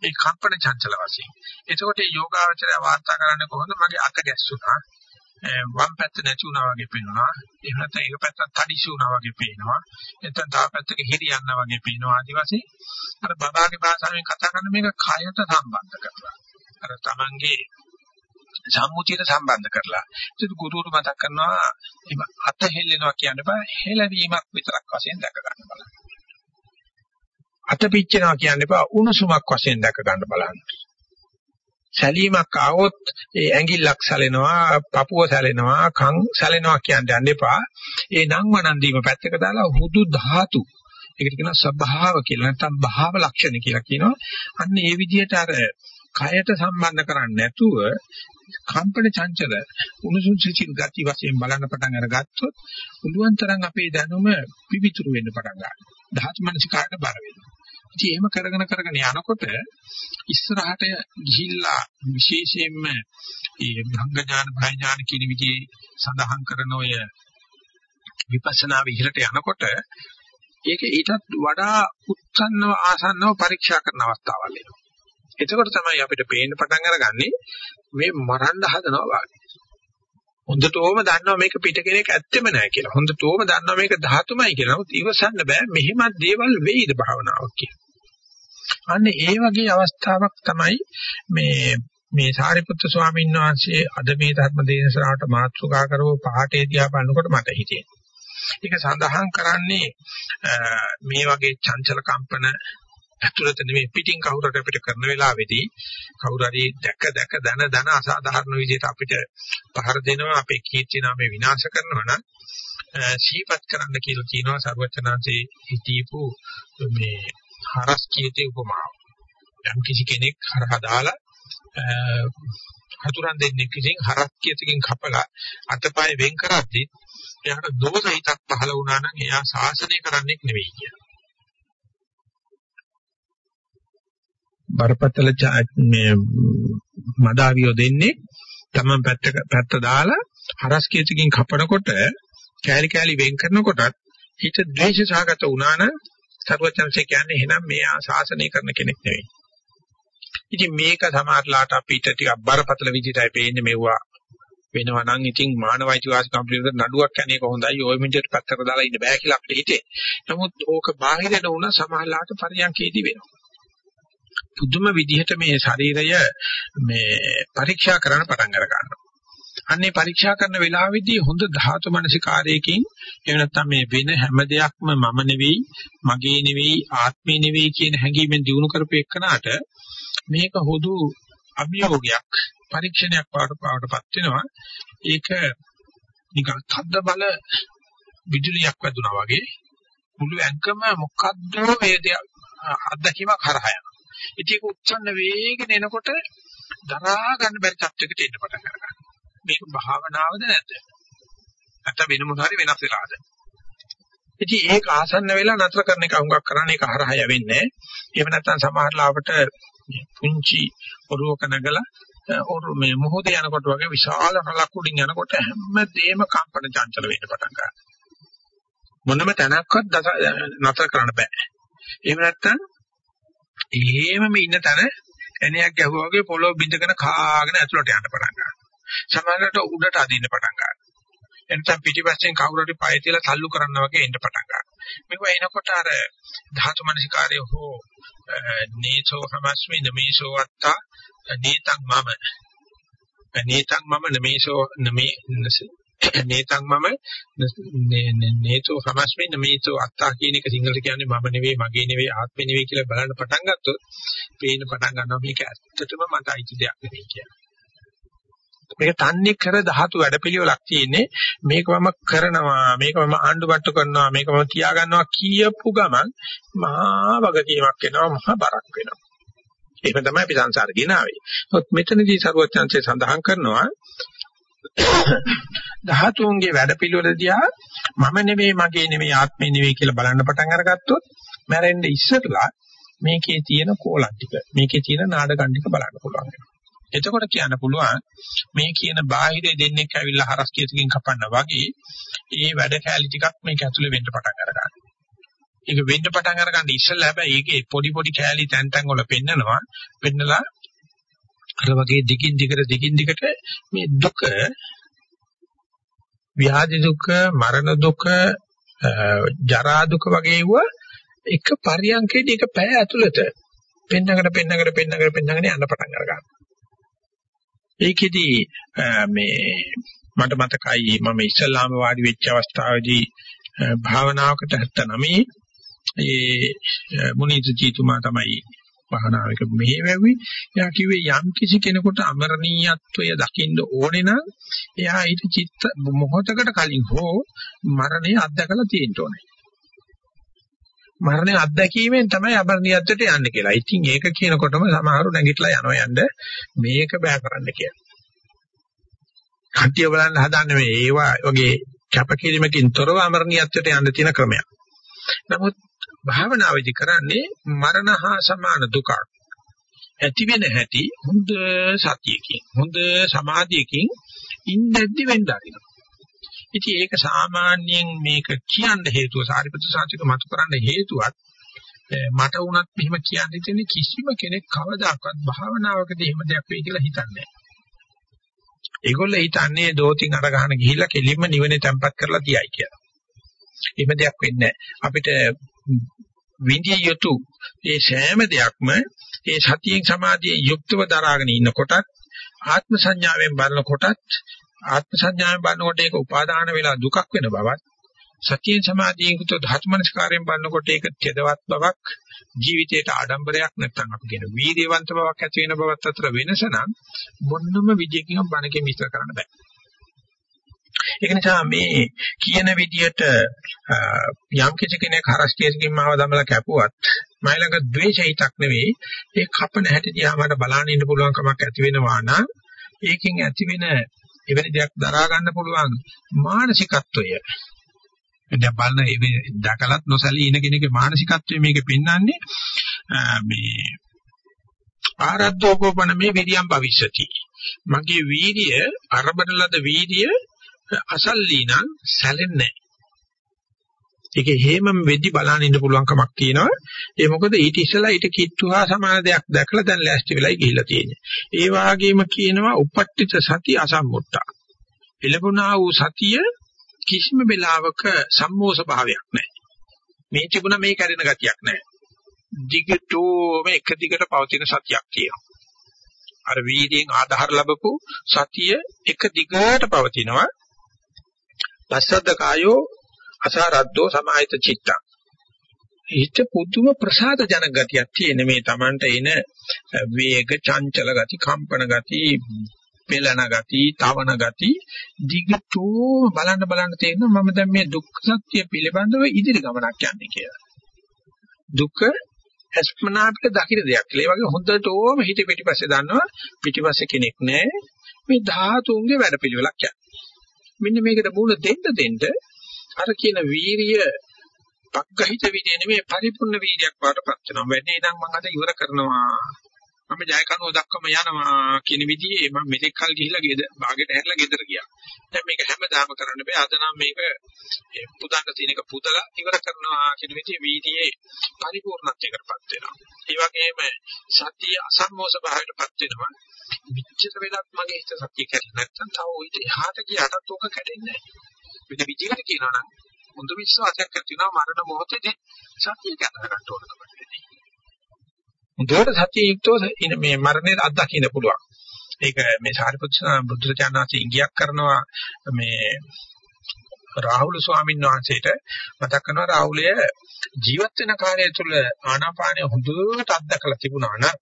ඒ කම්පන චංචල වශයෙන්. එතකොට මේ යෝගාවචරය වාර්තා කරන්න කොහොමද මගේ අත ගැස්සුණා. වම් පැත්ත නැති වුණා වගේ පේනවා. එහෙම නැත්නම් එක පැත්තක් තඩිසි වුණා වගේ පේනවා. නැත්නම් තව පැත්තක හිරියන්න වගේ පේනවා. ආදි වශයෙන් අර බබාගේ භාෂාවෙන් කතා කරන මේක කයට සම්බන්ධ කරලා. අර Tamange සම්මුතියට සම්බන්ධ කරලා. ඒක ගුරුතුරු මතක් කරනවා එම අත හෙල්ලෙනවා කියන්නේ බෑ හෙලවීමක් විතරක් වශයෙන් දැක ගන්න බලන්න. අත පිච්චෙනවා කියන්නේ බෑ උණුසුමක් වශයෙන් දැක ගන්න බලන්න. සැලීමක් ආවොත් ඒ ඇඟිල්ලක් සැලෙනවා, පපුව සැලෙනවා, කන් සැලෙනවා කියන්නේ යන්න එපා. ඒ නම් වනන්දීම පැත්තක දාලා හුදු ධාතු. ඒකට කියනවා ස්වභාව කියලා නැත්නම් භාව ලක්ෂණ කියලා කියනවා. අන්න ඒ විදිහට අර කයට සම්බන්ධ කරන්නේ නැතුව කම්පන චංචල උණුසුම් සිසිල් ගති වශයෙන් බලන්න පටන් අරගත්තොත් උළුවන් තරම් අපේ දැනුම පිවිතුරු වෙන්න පටන් ගන්නවා. ධාතු මනසිකාට බර වෙනවා. ඉතින් එහෙම කරගෙන කරගෙන යනකොට ඉස්සරහට ගිහිල්ලා විශේෂයෙන්ම මේ භංග ඥාන භය ඥාන කියන විදිහේ සඳහන් කරන ඔය විපස්සනා විහෙලට යනකොට ඒක ඊටත් වඩා උත්සන්නව ආසන්නව පරීක්ෂා කරන අවස්ථාවල් එනවා. එතකොට තමයි අපිට පේන්න පටන් අරගන්නේ මේ මරන්න හදනවා වගේ. හොඳටම දන්නවා මේක පිට කෙනෙක් ඇත්තෙම නැහැ කියලා. හොඳටම දන්නවා මේක ධාතුමයි කියලා. නමුත් ඉවසන්න බෑ මෙහෙමත් දේවල් වෙයිද භාවනාවක් කියලා. අන්න ඒ වගේ අවස්ථාවක් තමයි මේ මේ සාරිපුත්‍ර ස්වාමීන් වහන්සේ අද මේ ධර්ම දේශනාවට මාතෘකා කරව පහටේ දිහා බලනකොට මට හිතෙන්නේ. ඒක සඳහන් කරන්නේ මේ වගේ චංචල කම්පන ඇතුළත නෙමෙයි පිටින් කවුරුට අපිට කරන වෙලාවේදී කවුරු හරි දැක දැක දන දන අසාධාරණ විදිහට අපිට පහර දෙනවා අපේ කීර්ති නාමය විනාශ කරනවා නම් සීපත් කරන්න කියලා කියනවා සර්වචනාංශේ හිතීපු මේ හරස් කීතේ උපමාව. යම් කිසි කෙනෙක් හරහා දාලා හතුරන් දෙන්නෙක් විසින් හරස් කීතකින් කපලා අතපය වෙන් කරද්දී එයාට දෝෂ හිතක් පහළ වුණා නම් එයා ශාසනය කරන්නෙක් නෙවෙයි කියලා. බරපතල මේ මදාවියෝ දෙන්නේ තමන් පැත්තක පැත්ත දාලා හරස් කීතකින් කපනකොට කෑලි කෑලි වෙන් කරනකොටත් හිත ද්වේෂ සහගත වුණා නම් සර්වචන්සේ කියන්නේ එහෙනම් මේ ශාසනය කරන කෙනෙක් නෙවෙයි. ඉතින් මේක සමහරලාට අපිට ටිකක් බරපතල විදිහටයි පේන්නේ මෙවුවා වෙනවා නම් ඉතින් මානවයිති වාසිකම් පිළිබඳ නඩුවක් යන්නේ කොහොඳයි ඔය මිනිහට පැත්තකට දාලා ඉන්න බෑ කියලා අපිට හිතේ. නමුත් ඕක බාහිරට වුණා සමහරලාට පරියන්කේදී වෙනවා. පුදුම විදිහට මේ ශරීරය මේ පරීක්ෂා කරන්න පටන් අර ගන්නවා. අන්නේ පරීක්ෂා කරන වෙලාවෙදී හොඳ ධාතු මනසිකාරයකින් එහෙම නැත්නම් මේ වෙන හැම දෙයක්ම මම නෙවෙයි, මගේ නෙවෙයි, ආත්මේ නෙවෙයි කියන හැඟීමෙන් දිනු කරපු එකනට මේක හුදු අභියෝගයක් පරීක්ෂණයක් පාඩපත් වෙනවා. ඒක නිකන් තද්ද බල විදුලියක් වැදුනා වගේ මුළු ඇඟම මොකද්ද වේදයක් අත්දැකීමක් හරහා යනවා. ඉතින් ඒක උච්චන්න වේගෙන එනකොට දරා ගන්න බැරි තත්යකට එන්න පටන් ගන්නවා. මේක භාවනාවද නැද්ද? නැත්නම් වෙන මොන හරි වෙනස් වෙලාද? ඉතින් ඒක ආසන්න වෙලා නතර කරන එක හුඟක් කරන්නේ ඒක හරහා යවෙන්නේ. එහෙම නැත්නම් සමහර ලාවට පුංචි ඔරුවක නැගලා ඔරු මේ මොහොතේ යනකොට වගේ විශාල රළක් උඩින් යනකොට හැමදේම කම්පන චංචල වෙන්න පටන් ගන්නවා. මොනම තැනක්වත් නතර කරන්න බෑ. එහෙම නැත්නම් එහෙමම ඉන්න තැන එනයක් ගැහුවා වගේ පොළොව බිඳගෙන කාගෙන ඇතුළට යන්න පටන් ගන්නවා. සමහරවිට උඩට අදින්න පටන් ගන්නවා. එනතම් පිටිපස්සෙන් කවුරු හරි පය තියලා තල්ලු කරනවා වගේ එන්න පටන් ගන්නවා. මේක එනකොට අර ධාතු මනසිකාරය හෝ නේචෝ හමස්මි නමේසෝ අත්තා නේතං මම නේතං මම නමේසෝ නමේ නේතං මම නේතෝ හමස්මි නමේසෝ අත්තා කියන එක සිංහලට කියන්නේ මම නෙවෙයි මගේ නෙවෙයි ආත්මෙ නෙවෙයි කියලා බලන්න පටන් ගත්තොත් පේන පටන් ගන්නවා මේක ඇත්තටම මට අයිති දෙයක් නෙවෙයි කියලා. මේක තන්නේ කර ධාතු වැඩපිළිවෙලක් තියෙන්නේ මේක මම කරනවා මේක මම ආණ්ඩුපට්ටු කරනවා මේක මම තියා ගන්නවා කියපු ගමන් මහා වගකීමක් වෙනවා මහා බරක් වෙනවා ඒක තමයි අපි සංසාරේ ගෙනාවේ. නමුත් මෙතනදී සරුවචාන්සේ සඳහන් කරනවා ධාතුන්ගේ වැඩපිළිවෙලදී මම නෙවෙයි මගේ නෙවෙයි ආත්මේ නෙවෙයි කියලා බලන්න පටන් අරගත්තොත් මැරෙන්න ඉස්සරලා මේකේ තියෙන කෝලම් ටික මේකේ තියෙන නාඩගම් ටික බලන්න පුළුවන් වෙනවා. එතකොට කියන්න පුළුවන් මේ කියන බාහිරේ දෙන්නෙක් ඇවිල්ලා හරස් කීයකින් කපන්න වගේ ඒ වැඩ කැලි ටිකක් මේක ඇතුලේ වෙන්න පටන් අරගන්නවා. ඒක වෙන්න පටන් අරගන්න ඉස්සෙල්ලා හැබැයි ඒකේ පොඩි පොඩි කැලි තැන් තැන් වල පෙන්නනවා. පෙන්නලා අර වගේ දිගින් දිගට දිගින් දිගට මේ දුක ව්‍යාධි දුක, මරණ දුක, ජරා දුක වගේ ඒවා එක පරියන්කේදී එක පැය ඇතුළත පෙන්නකට පෙන්නකට පෙන්නකට පෙන්නගෙන යන්න පටන් අරගන්නවා. ඒකෙදි මේ මට මතකයි මම ඉස්ලාම වාඩි වෙච්ච අවස්ථාවේදී භාවනාවකට 79 ඒ මුනිත් ජීතුමා තමයි භාවනාවක මෙහෙවැවි. එයා කිව්වේ යම් කිසි කෙනෙකුට අමරණීයත්වය දකින්න ඕනේ නම් එයා ඊට චිත්ත මොහොතකට කලින් හෝ මරණය අත්දකලා තියෙන්න ඕනේ. මරණය අත්දැකීමෙන් තමයි අමරණීයත්වයට යන්නේ කියලා. ඉතින් ඒක කියනකොටම සමහරු නැගිටලා යනවා යන්න මේක බෑ කරන්න කියලා. කට්ටිය බලන්න හදන්නේ මේ ඒවා වගේ කැපකිරීමකින් තොරව අමරණීයත්වයට යන්න තියෙන ක්‍රමයක්. නමුත් භාවනාවේදී කරන්නේ මරණ හා සමාන දුකක් ඇති වෙන හැටි හොඳ සතියකින් හොඳ සමාධියකින් ඉන්නද්දි වෙන්න ආරිනවා. ඉතින් ඒක සාමාන්‍යයෙන් මේක කියන්න හේතුව සාරිපුත්‍ර සාංශික මතු කරන්න හේතුවත් මට වුණත් මෙහෙම කියන්න ඉතින් කිසිම කෙනෙක් කවදාකවත් භාවනාවකදී එහෙම දෙයක් වෙයි කියලා හිතන්නේ නැහැ. ඒගොල්ලෝ හිතන්නේ දෝතින් අර ගහන ගිහිල්ලා කෙලින්ම නිවනේ තැම්පත් කරලා තියයි කියලා. එහෙම දෙයක් වෙන්නේ අපිට විඳිය යුතු ඒ සෑම දෙයක්ම ඒ සතියෙන් සමාධියෙන් යුක්තව දරාගෙන ඉන්නකොටත් ආත්ම සංඥාවෙන් බලනකොටත් ආත්ම සංඥාවෙන් බලනකොට ඒක උපාදාන වෙලා දුකක් වෙන බවත් සතියෙන් සමාධියෙන් යුක්ත ධාත්මනස්කාරයෙන් බලනකොට ඒක තෙදවත් බවක් ජීවිතයට ආඩම්බරයක් නැත්නම් අපි කියන වීර්යවන්ත බවක් ඇති වෙන බවත් අතර වෙනස නම් මොන්නම විදියකින් බණකෙ මිශ්‍ර කරන්න බෑ. ඒක නිසා මේ කියන විදියට යම් කිසි කෙනෙක් හරස් කේසකින් මාව දමලා කැපුවත් මයි ළඟ ද්වේෂයිතක් නෙවෙයි ඒ කපන හැටි දිහා මට බලන්න ඉන්න පුළුවන් කමක් ඇති වෙනවා නම් ඒකෙන් ඇති වෙන එවැනි දෙයක් දරා ගන්න පුළුවන් මානසිකත්වය. දැන් බලන දැකලත් නොසැලී ඉන කෙනෙකුගේ මානසිකත්වය මේක පෙන්වන්නේ මේ ආරද්ධෝපන මේ විරියම් භවිෂති මගේ වීර්ය අරබන ලද වීර්ය අසල්ලී නම් සැලෙන්නේ නැහැ. ඒකේ හේමම වෙද්දි බලන්න ඉන්න පුළුවන් කමක් තියෙනවා. ඒ මොකද ඊට ඉස්සලා ඊට කිට්ටුහා සමාන දෙයක් දැකලා දැන් ලෑස්ති වෙලයි ගිහිල්ලා තියෙන්නේ. ඒ වාගේම කියනවා උපට්ඨිත සති අසම්මුට්ඨා. එළඹුණා වූ සතිය කිසිම වෙලාවක සම්මෝස භාවයක් නැහැ. මේ තිබුණ මේ කැඩෙන ගතියක් නැහැ. දිගටම එක දිගට පවතින සතියක් තියෙනවා. අර වීර්යයෙන් ආධාර ලැබපු සතිය එක දිගට පවතිනවා. පස්සද්ද කායෝ අසාරද්දෝ සමාහිත චිත්තං. හිත පුදුම ප්‍රසාද ජනක ගතියක් තියෙන මේ Tamanට එන වේග චංචල ගති කම්පන ගති පෙළන ගති තවන ගති දිගටම බලන්න බලන්න තේරෙනවා මම දැන් මේ දුක්ඛ සත්‍ය පිළිබඳව ඉදිරි ගමනක් යන්නේ කියලා. දුක අස්මනා අපිට දකින්න දෙයක්. ඒ වගේ හොඳටම හිත පිටිපස්සේ දන්නවා පිටිපස්සේ කෙනෙක් නැහැ. මේ ධාතුන්ගේ වැඩපිළිවෙලක් යන්නේ. මෙන්න මේකට මූල දෙන්න දෙන්න අර කියන වීරිය පක්කහිත විදිය නෙමෙයි පරිපූර්ණ වීර්යයක් වඩපත් වෙනවා. වැඩේ නම් මම අද ඉවර කරනවා. මම ජය කනුව දක්වම යනවා කියන විදිහේ මම මෙතෙක් කල් ගිහිල්ලා ගෙද භාගයට හැරලා ගෙදර ගියා. දැන් මේක හැමදාම කරන්න බෑ. අද නම් මේක පුතන්න තියෙන එක පුතලා ඉවර කරනවා කියන විදිහේ වීර්යයේ පරිපූර්ණත්වයකටපත් වෙනවා. ඒ වගේම සත්‍ය අසම්මෝස භාවයටපත් වෙනවා. විචිත වෙලත් මගේ හිත සත්‍ය කැඩෙන්නේ නැත්නම් තව උිට එහාට ගියටත් ඕක කැඩෙන්නේ නැහැ. වෙන විදිහකට කියනවා නම් හොඳ විශ්වාසයක් ඇති වෙනවා මරණ මොහොතේදී සත්‍ය ගැන ගන්න ඕන තමයි. හොඳට සත්‍ය යුක්තව මේ මරණය අත්දකින්න පුළුවන්. ඒක මේ සාරිපුත්‍ර බුදුරජාණන්සේ ඉඟියක් කරනවා. මේ රාහුල ස්වාමීන් වහන්සේට මතක් කරනවා රාහුලය ජීවත් වෙන කාලය තුළ ආනාපානය හොඳට අත්දකලා තිබුණා නම්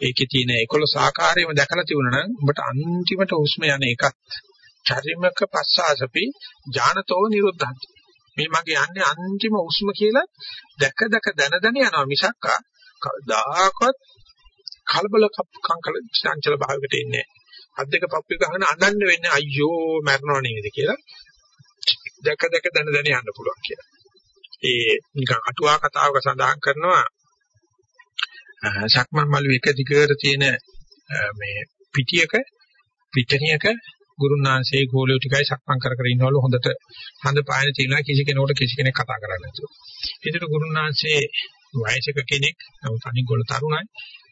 ඒකේ තියෙන 11 ආකාරයෙන්ම දැකලා තිබුණා නම් ඔබට අන්තිමට හුස්ම යන එකත් චරිමක පස්සාසපි ඥානතෝ නිරුද්ධಂತಿ මේ මගේ යන්නේ අන්තිම හුස්ම කියලා දැක දැක දන දන යනවා මිසක්කා. කවදාකවත් කලබල කංකල චංචල භාවයකට එන්නේ නැහැ. අත් දෙක පප්පි ගහන අඬන්න වෙන්නේ අයියෝ මැරෙනව නේද කියලා. දැක දැක දන දන යන්න පුළුවන් කියලා. ඒ නිකන් අටුවා කතාවක සඳහන් කරනවා සක්මන් මළු එක දිගට තියෙන මේ පිටියක පිටණියක ගුරුනාංශයේ ගෝලියෝ ටිකයි සක්මන් කර කර ඉන්නවලු හොඳට හඳ පායන තියෙනවා කිසි කෙනෙකුට කිසි කෙනෙක් කතා කරන්නේ නැතුව. ඒතර ගුරුනාංශයේ වයසක කෙනෙක් නමුත් අනිත් ගොල්ල තරුණයි.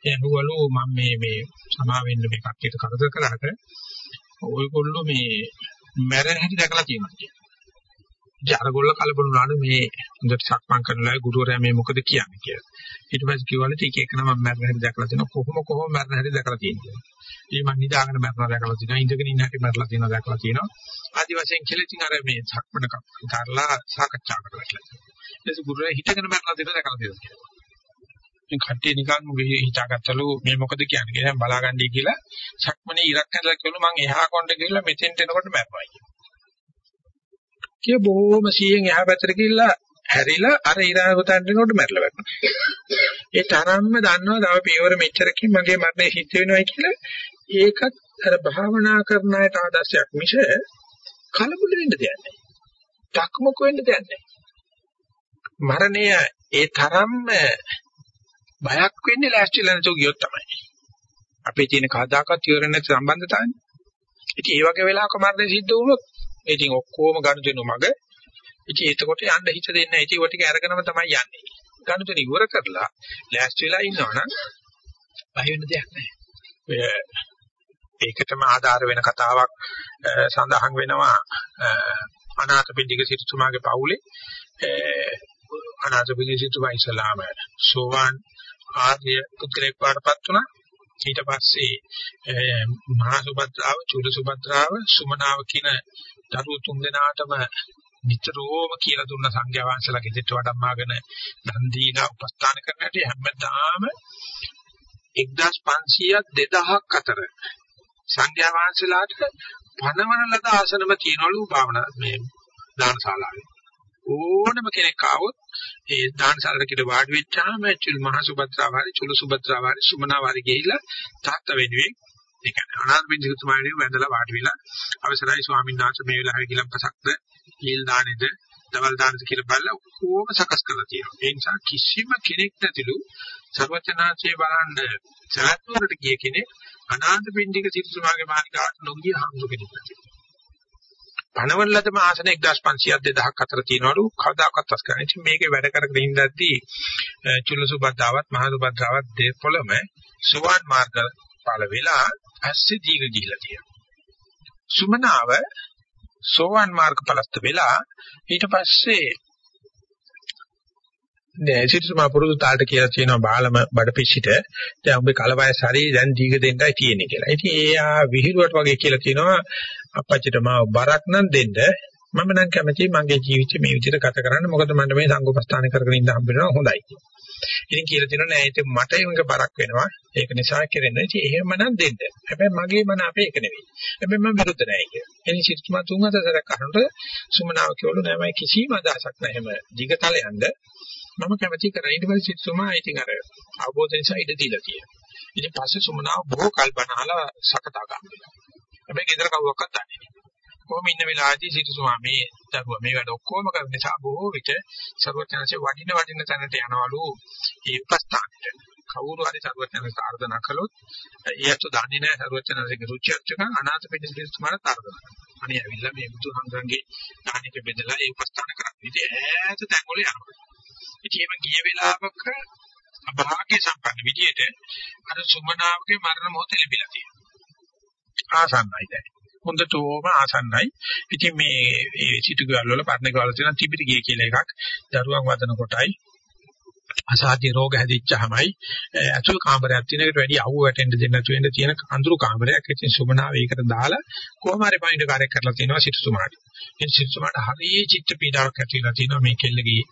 එයාගොල්ලෝ මම මේ මේ සමා වෙන්න මේ කට්ටියට කරදර කරාට ඔයගොල්ලෝ මේ මැරෙන හැටි දැකලා තියෙනවා කියලා. ඉතින් අරගොල්ල කලබල වුණානේ මේ හොඳට සක්මන් කරනලා ගුරුවරයා මේ මොකද කියන්නේ කියලා. ඊට පස්සේ කිව්වලු ටික එක නම මැරෙන හැටි දැකලා තියෙනවා කොහොම කොහොම මැරෙන හැටි දැකලා තියෙනවා. ඊ මං නිදාගෙන මැරලා දැකලා තියෙනවා ඉඳගෙන ඉන්න හැටි මැරලා තියෙනවා දැකලා තියෙනවා. ආදි වශයෙන් කියලා ඉතින් අර මේ සක්මන කරලා සාකච්ඡා කරලා. ඊට ගුරුවරයා හිතගෙන මැරලා දෙන දැකලා තියෙනවා කියලා. ඉතින් කට්ටිය නිකන් මෙහි හිතාගත්තලු මේ මොකද කියන්නේ කියලා බලාගන්නයි කියලා සක්මනේ ඉරක් ඇඳලා කිව්වලු මං එහා කොණ්ඩ ගිහලා මෙතෙන්ට එනකොට මැරුවයි කියලා. කිය බොහොම සියෙන් එහා පැත්තට ගිහිල්ලා හැරිලා අර ඉරාවතන්ට එනකොට මැරලා වැටුණා. ඒ තරම්ම දන්නවා තව පියවර මෙච්චරකින් මගේ මරණය සිද්ධ වෙනවයි කියලා ඒකත් අර භාවනා කරන අයට ආදර්ශයක් මිස කලබල වෙන්න දෙයක් නැහැ. තක්මක වෙන්න දෙයක් නැහැ. මරණය ඒ තරම්ම බයක් වෙන්නේ ලෑස්තිලා නැතුව ගියොත් තමයි. අපේ තියෙන කවදාකවත් ඉවර නැති සම්බන්ධතාවනේ. ඉතින් ඒ වගේ වෙලාවක මරණය සිද්ධ වුණොත් ඉතින් ඔක්කොම ගනුදෙනු මග ඉතින් එතකොට යන්න හිත දෙන්නේ නැහැ. ඉතින් ඔය ටික අරගෙනම තමයි යන්නේ. ගනුදෙනු ඉවර කරලා ලෑස්ති වෙලා ඉන්නවනම් බය වෙන්න දෙයක් නැහැ. ඔය ඒකටම ආධාර වෙන කතාවක් සඳහන් වෙනවා අනාථ පිටික සිටුමාගේ පවුලේ අනාථ පිටික සිටුමා ඉස්ලාම සෝවාන් ආර්ය පුත්‍රයෙක් වඩපත් වුණා ඊට පස්සේ මහා සුභද්‍රාව චූල සුභද්‍රාව සුමනාව කියන දරුවෝ තුන් දෙනාටම නිතරම කියලා දුන්න සංඝයා වහන්සේලා ගෙදරට වඩම්මාගෙන දන් දීලා උපස්ථාන කරන්නට හැමදාම 1500ක් 2000ක් අතර සංඝයා වහන්සේලාට පනවන ලද ආසනම තියනවලු භාවනා මේ දානශාලාවේ. ඕනම කෙනෙක් ආවොත් ඒ දානශාලාවට කිට වාඩි වෙච්චාම චුල් මහ සුභද්‍රා වාරි චුල සුභද්‍රා වාරි සුමනා වාරි ගිහිල්ලා තාත්ත වෙනුවෙන් ඒ කියන්නේ අනාථ බින්දුතුමාණන් වැඳලා වාඩි වෙලා අවසරයි ස්වාමීන් වහන්සේ මේ වෙලාවේ ගිලම්පසක්ද හීල් දානෙද දවල් දානෙද කියලා බලලා කොහොම සකස් කරලා තියෙනවා. ඒ නිසා කිසිම කෙනෙක් නැතිලු සර්වචනාචේ බලන්න සලත්වරට ගිය කෙනෙක් අනාථ බින්දික සිටුමාගේ මාලිකාවට නොගිය හම්සු කෙනෙක් නැතිලු. පණවන ලදම ආසන 1500ක් 2000ක් අතර තියෙනවලු. කවදාකවත් අස් කරන්නේ. ඉතින් මේකේ වැඩ කරගෙන ඉඳද්දී චුල්ලසුබද්දාවත් මහසුබද්දාවත් දෙපොළම සුවාන් මාර්ග පළ වෙලා ඇස්සේ දීග ගිහිලා තියෙනවා. සුමනාව සෝවන් මාර්ගඵලස්ත වෙලා ඊට පස්සේ නෑ සිතුමා පුරුදු තාලට කියලා තියෙනවා බාලම බඩපිච්චිට දැන් උඹේ කලවයස් හරි දැන් දීග දෙන්නයි තියෙන්නේ කියලා. ඉතින් එයා විහිළුවට වගේ කියලා තියෙනවා අප්පච්චිට මාව බරක් නම් දෙන්න මම නම් කැමතියි මගේ ජීවිතේ මේ විදිහට ගත කරන්න මොකද මට මේ සංගෝපස්ථාන කරගෙන ඉන්න හම්බ වෙනවා හොඳයි. ඉතින් කියලා තියෙනවා නෑ ඉතින් මට ඒක බරක් වෙනවා. ඒක නිසා කෙරෙන්න. ඉතින් එහෙමනම් දෙන්න. හැබැයි මගේ මන අපේ ඒක නෙවෙයි. හැබැයි මම විරුද්ධ නෑ කියලා. එනි සිතුමා තුන් හතරක් අහනකොට සුමනාව කියවලු නෑ මම කිසිම අදහසක් නැහැ. එහෙම දිගතල යන්න මම කැමති කරා. ඊට පස්සේ සිතුමා ඉතින් අර අවබෝධ නිසා ඉඩ දීලා තියෙනවා. ඉතින් පස්සේ සුමනාව බොහෝ කල්පනාලා සකතා ගන්නවා. හැබැයි ගෙදර කවුරක්වත් දන්නේ නෑ. කොහොම ඉන්න වෙලාවදී සිතුමා මේ දරුවා මේ වැඩ ඔක්කොම කරන නිසා බොහෝ විට සර්වඥාන්සේ වඩින වඩින තැනට යනවලු ඒ ප්‍රස්ථානට. කවුරු හරි සර්වඥාන්සේ ආර්දනා කළොත් ඒත් දන්නේ නැහැ සර්වඥාන්සේගේ රුචි අරුචිකම් අනාථ පිටිසුමාට ආර්දනා කරනවා. අනේ ඇවිල්ලා මේ බුදුහාමුදුරන්ගේ ඥානික බෙදලා ඒ උපස්ථාන කරන්නේ. ඉතින් ඈත තැන්වල යනවා. ඉතින් එහෙම ගිය වෙලාවක අභාග්‍ය සම්පන්න විදියට අර සුමනාවගේ මරණ මොහොත ලැබිලා තියෙනවා. ආසන්නයි දැන්. හොඳටම ආසන්නයි. ඉතින් මේ ඒ සිටුගල් වල පරණ ගවල තියෙන තිබිරි ගිය කියලා එකක් දරුවන් වදන කොටයි අසාධ්‍ය රෝග හැදිච්චාමයි අතුල් කාමරයක් තියෙන එකට වැඩි අවුව වැටෙන්න දෙන්න නැතු වෙන්න තියෙන අඳුරු කාමරයක්. ඉතින් සුමනාව ඒකට දාලා කොහොම හරි පයින්ඩ කාර්යයක් කරලා තියෙනවා සිටුතුමාට. ඉතින් සිටුතුමාට හරිය චිත්ත පීඩාවක් ඇති වෙලා තියෙනවා මේ කෙල්ලගේ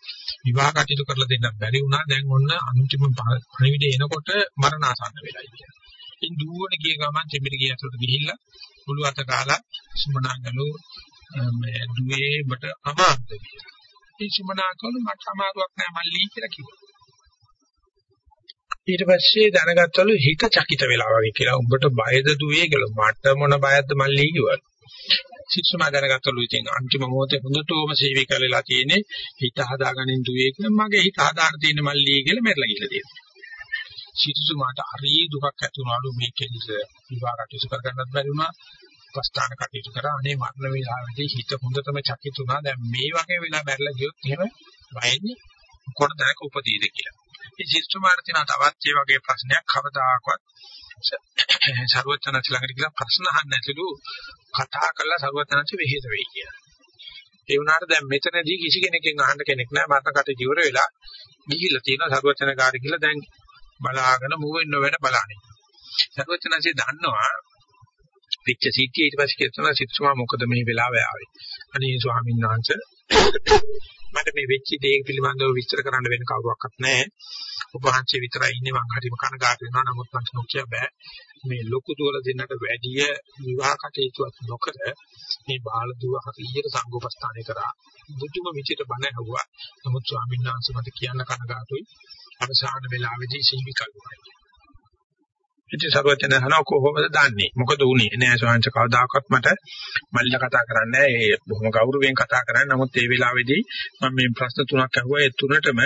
විවාහ කටයුතු කරලා දෙන්න බැරි වුණා. දැන් ඔන්න අන්තිම පණිවිඩය එනකොට මරණාසන්න වෙලා ඉන්නේ. ඉතින් දුවන ගිය ගමන් දෙමිට ගිය අතට ගිහිල්ලා මුළු අත කාලා සුමනාගලු මේ දුවේ මට අමාරුද කියලා. ඒ සුමනාගලු මට අමාරුවක් නෑ මල්ලි කියලා කිව්වා. ඊට පස්සේ දැනගත්තලු හිත චකිත වෙලා වගේ කියලා උඹට බයද දුවේ කියලා මට මොන බයද මල්ලි කිව්වා. සිත්සුමා දැනගත්තලු ඉතින් අන්තිම මොහොතේ හොඳටම සේවය කරලා තියෙන්නේ හිත හදාගනින් දුවේ කියලා මගේ හිත හදාගෙන තියෙන මල්ලි කියලා මෙරලා ගිහලා තියෙනවා. සිටුතුමාට හරි දුකක් ඇති වුණාලු මේ කෙල්ල විවාහ කටයුතු කරගන්නත් බැරි වුණා. ප්‍රස්ථාන කටයුතු කරා අනේ මරණ වේලාවේදී හිත හොඳටම චකිත වුණා. දැන් මේ වගේ වෙලා බැරලා ගියොත් එහෙම වයින්නේ කොටදැක උපදීද කියලා. ඉතින් සිටුතුමාට තියෙන තවත් ඒ වගේ ප්‍රශ්නයක් කවදාකවත් සර්වඥාන්සේ ළඟට ගිහලා ප්‍රශ්න අහන්න නැතිලු කතා කරලා සර්වඥාන්සේ වෙහෙස වෙයි කියලා. ඒ වුණාට දැන් මෙතනදී කිසි කෙනෙක්ගෙන් අහන්න කෙනෙක් නැහැ මරණ කට ජීවර වෙලා ගිහිල්ලා තියෙනවා සර්වඥාකාරී කියලා දැන් බලාගෙන මුවෙන් නොවන බලන්නේ. සර්වඥාන්සේ දන්නවා පිච්ච සිටිය ඊට පස්සේ කියනවා සිත්තුමා මොකද මේ වෙලාව ආවේ. අනේ ස්වාමීන් වහන්සේ මට මේ වෙච්ච දේ පිළිබඳව විස්තර කරන්න වෙන කවුරක්වත් නැහැ. ඔබ වහන්සේ විතරයි ඉන්නේ මං හරිම කනගාටු වෙනවා. නමුත් මට නොකිය බෑ. මේ ලොකු දුවල දෙන්නට වැඩිය විවාහ කටයුතුවක් නොකර මේ බාල දුව හරියට සංගෝපස්ථානය කරා. බුදුම විචිත බණ ඇහුවා. නමුත් ස්වාමීන් වහන්සේ මට කියන්න කනගාටුයි. අවසාන වෙලාවේදී සීමිකල් වුණා. ඉතින් සර්වඥ හන කොහොමද දන්නේ? මොකද උනේ? නෑ ස්වාමීන් කවදාකවත් මට මල්ල කතා කරන්නේ නෑ. ඒ බොහොම ගෞරවයෙන් කතා කරන්නේ. නමුත් ඒ වෙලාවේදී මම මේ ප්‍රශ්න තුනක් අහුවා. ඒ තුනටම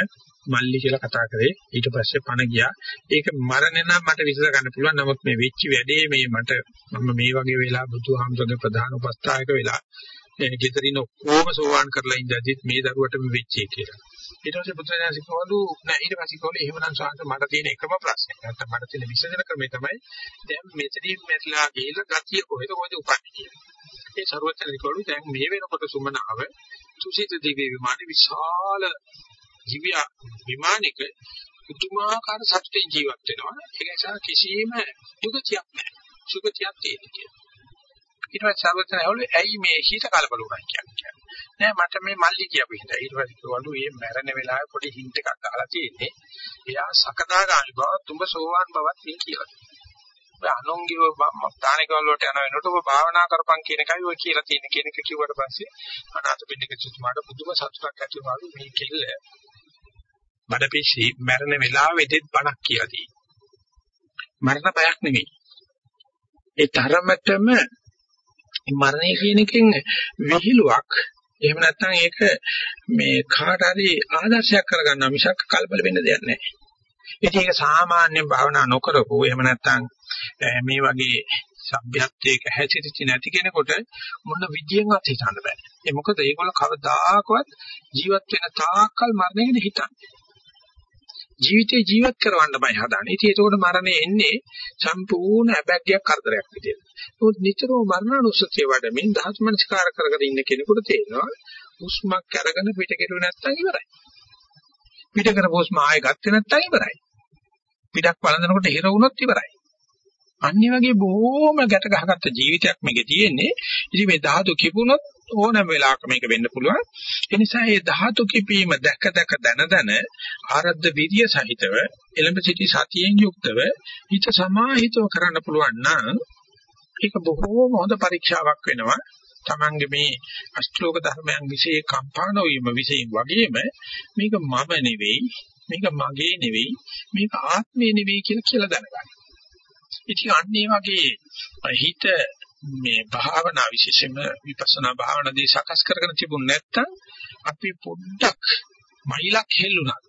මල්ලි කියලා කතා කරේ. ඊට පස්සේ පණ ගියා. ඒක මරණය නම් මට විසඳ ගන්න පුළුවන්. නමුත් මේ වෙච්ච වැඩේ මේ මට මම මේ වගේ වෙලා බුදුහාමුදුරගේ ප්‍රධාන උපස්ථායක වෙලා ගෙදරින් ඔක්කොම සෝවාන් කරලා ඉඳද්දිත් මේ දරුවට මේ වෙච්චේ කියලා. ඊට පස්සේ පුත්‍රයාසි කවලු නෑ ඊට පස්සේ කවලු එහෙමනම් සාන්ත මට තියෙන එකම ප්‍රශ්නේ. නැත්තම් මට තියෙන විසඳන ක්‍රමය තමයි දැන් මෙතනින් මෙట్లా ගිහලා ගතිය කොහෙද කොහෙද උපන්නේ කියලා. ඒ ਸਰවඥනිකවලු දැන් මේ වෙනකොට සුමනාව සුසිත දිව්‍ය විමානේ විශාල දිව්‍ය විමානයක පුදුමාකාර සත්‍යයෙන් ජීවත් වෙනවා. ඒ නිසා කිසිම දුකක් නැහැ. සුගතියක් තියෙනවා. ඊට පස්සේ සර්වඥ ඇහුවලු ඇයි මේ හිත කලබල වුණා කියන්නේ. නෑ මට මේ මල්ලි කියපු හින්දා. ඊට පස්සේ කිව්වලු මේ මැරෙන වෙලාවේ පොඩි හින්ට් එකක් අහලා තියෙන්නේ. එයා සකදාගාමි බව තුඹ සෝවාන් බවත් මේ කියලා. ඔය අනුංගිව තානිකවල වලට යන වෙනකොට ඔබ භාවනා කරපන් කියන එකයි ඔය කියලා තියෙන කෙනෙක් කිව්වට පස්සේ අනාථ පිටික සුතුමාට පුදුම සතුටක් ඇති වුණාලු මේ කෙල්ල. බඩපිසි මැරෙන වෙලාවෙදිත් බණක් කියලා තියෙනවා. මරණ බයක් නෙමෙයි. ඒ තරමටම මරණය කියන එකෙන් විහිළුවක් එහෙම නැත්නම් ඒක මේ කාට හරි ආදර්ශයක් කරගන්නවා මිසක් කලබල වෙන්න දෙයක් නැහැ. ඉතින් ඒක සාමාන්‍ය භාවනා නොකරපු එහෙම නැත්නම් මේ වගේ සભ્યත්වයක හැසිරෙච්ච නැති කෙනෙකුට මොන විදියෙන්වත් හිතන්න බෑ. ඒ මොකද ඒගොල්ලෝ කවදාකවත් ජීවත් වෙන තාක්කල් මරණයද හිතන්නේ. ජීවිතේ ජීවත් කරවන්නමයි හදාන්නේ. ඉතින් ඒකෝට මරණය එන්නේ සම්පූර්ණ අබැග්යක් කරදරයක් විදියට. නමුත් නිතරම මරණානුස්සතිය වඩමින් දහස් මනස්කාර කරගෙන ඉන්න කෙනෙකුට තේරෙනවා හුස්මක් අරගෙන පිට කෙරුවේ නැත්තම් ඉවරයි. පිට කරපු හුස්ම ආයෙ ගත්තේ නැත්තම් ඉවරයි. පිටක් වළඳනකොට හිර වුණොත් ඉවරයි. අනිත් වගේ බොහොම ගැට ගහගත්ත ජීවිතයක් මේකේ තියෙන්නේ. ඉතින් මේ ධාතු කිපුණොත් ඕනම වෙලාවක මේක වෙන්න පුළුවන්. ඒ නිසා මේ ධාතු කිපීම දැක දැක දන දන ආරද්ධ විරිය සහිතව එළඹ සිටි සතියෙන් යුක්තව හිත සමාහිතව කරන්න පුළුවන් නම් ඒක බොහෝම හොඳ පරීක්ෂාවක් වෙනවා. Tamange මේ අෂ්ටලෝක ධර්මයන් વિશે කම්පා නොවීම વિશે වගේම මේක මම නෙවෙයි මේක මගේ නෙවෙයි මේක ආත්මේ නෙවෙයි කියලා කියලා දැනගන්න. ඉතින් අන්න ඒ වගේ හිත මේ භාවනා විශේෂයෙන්ම විපස්සනා භාවනාදී සකස් කරගෙන තිබුණ නැත්නම් අපි පොඩ්ඩක් මයිලක් හෙල්ලුණා.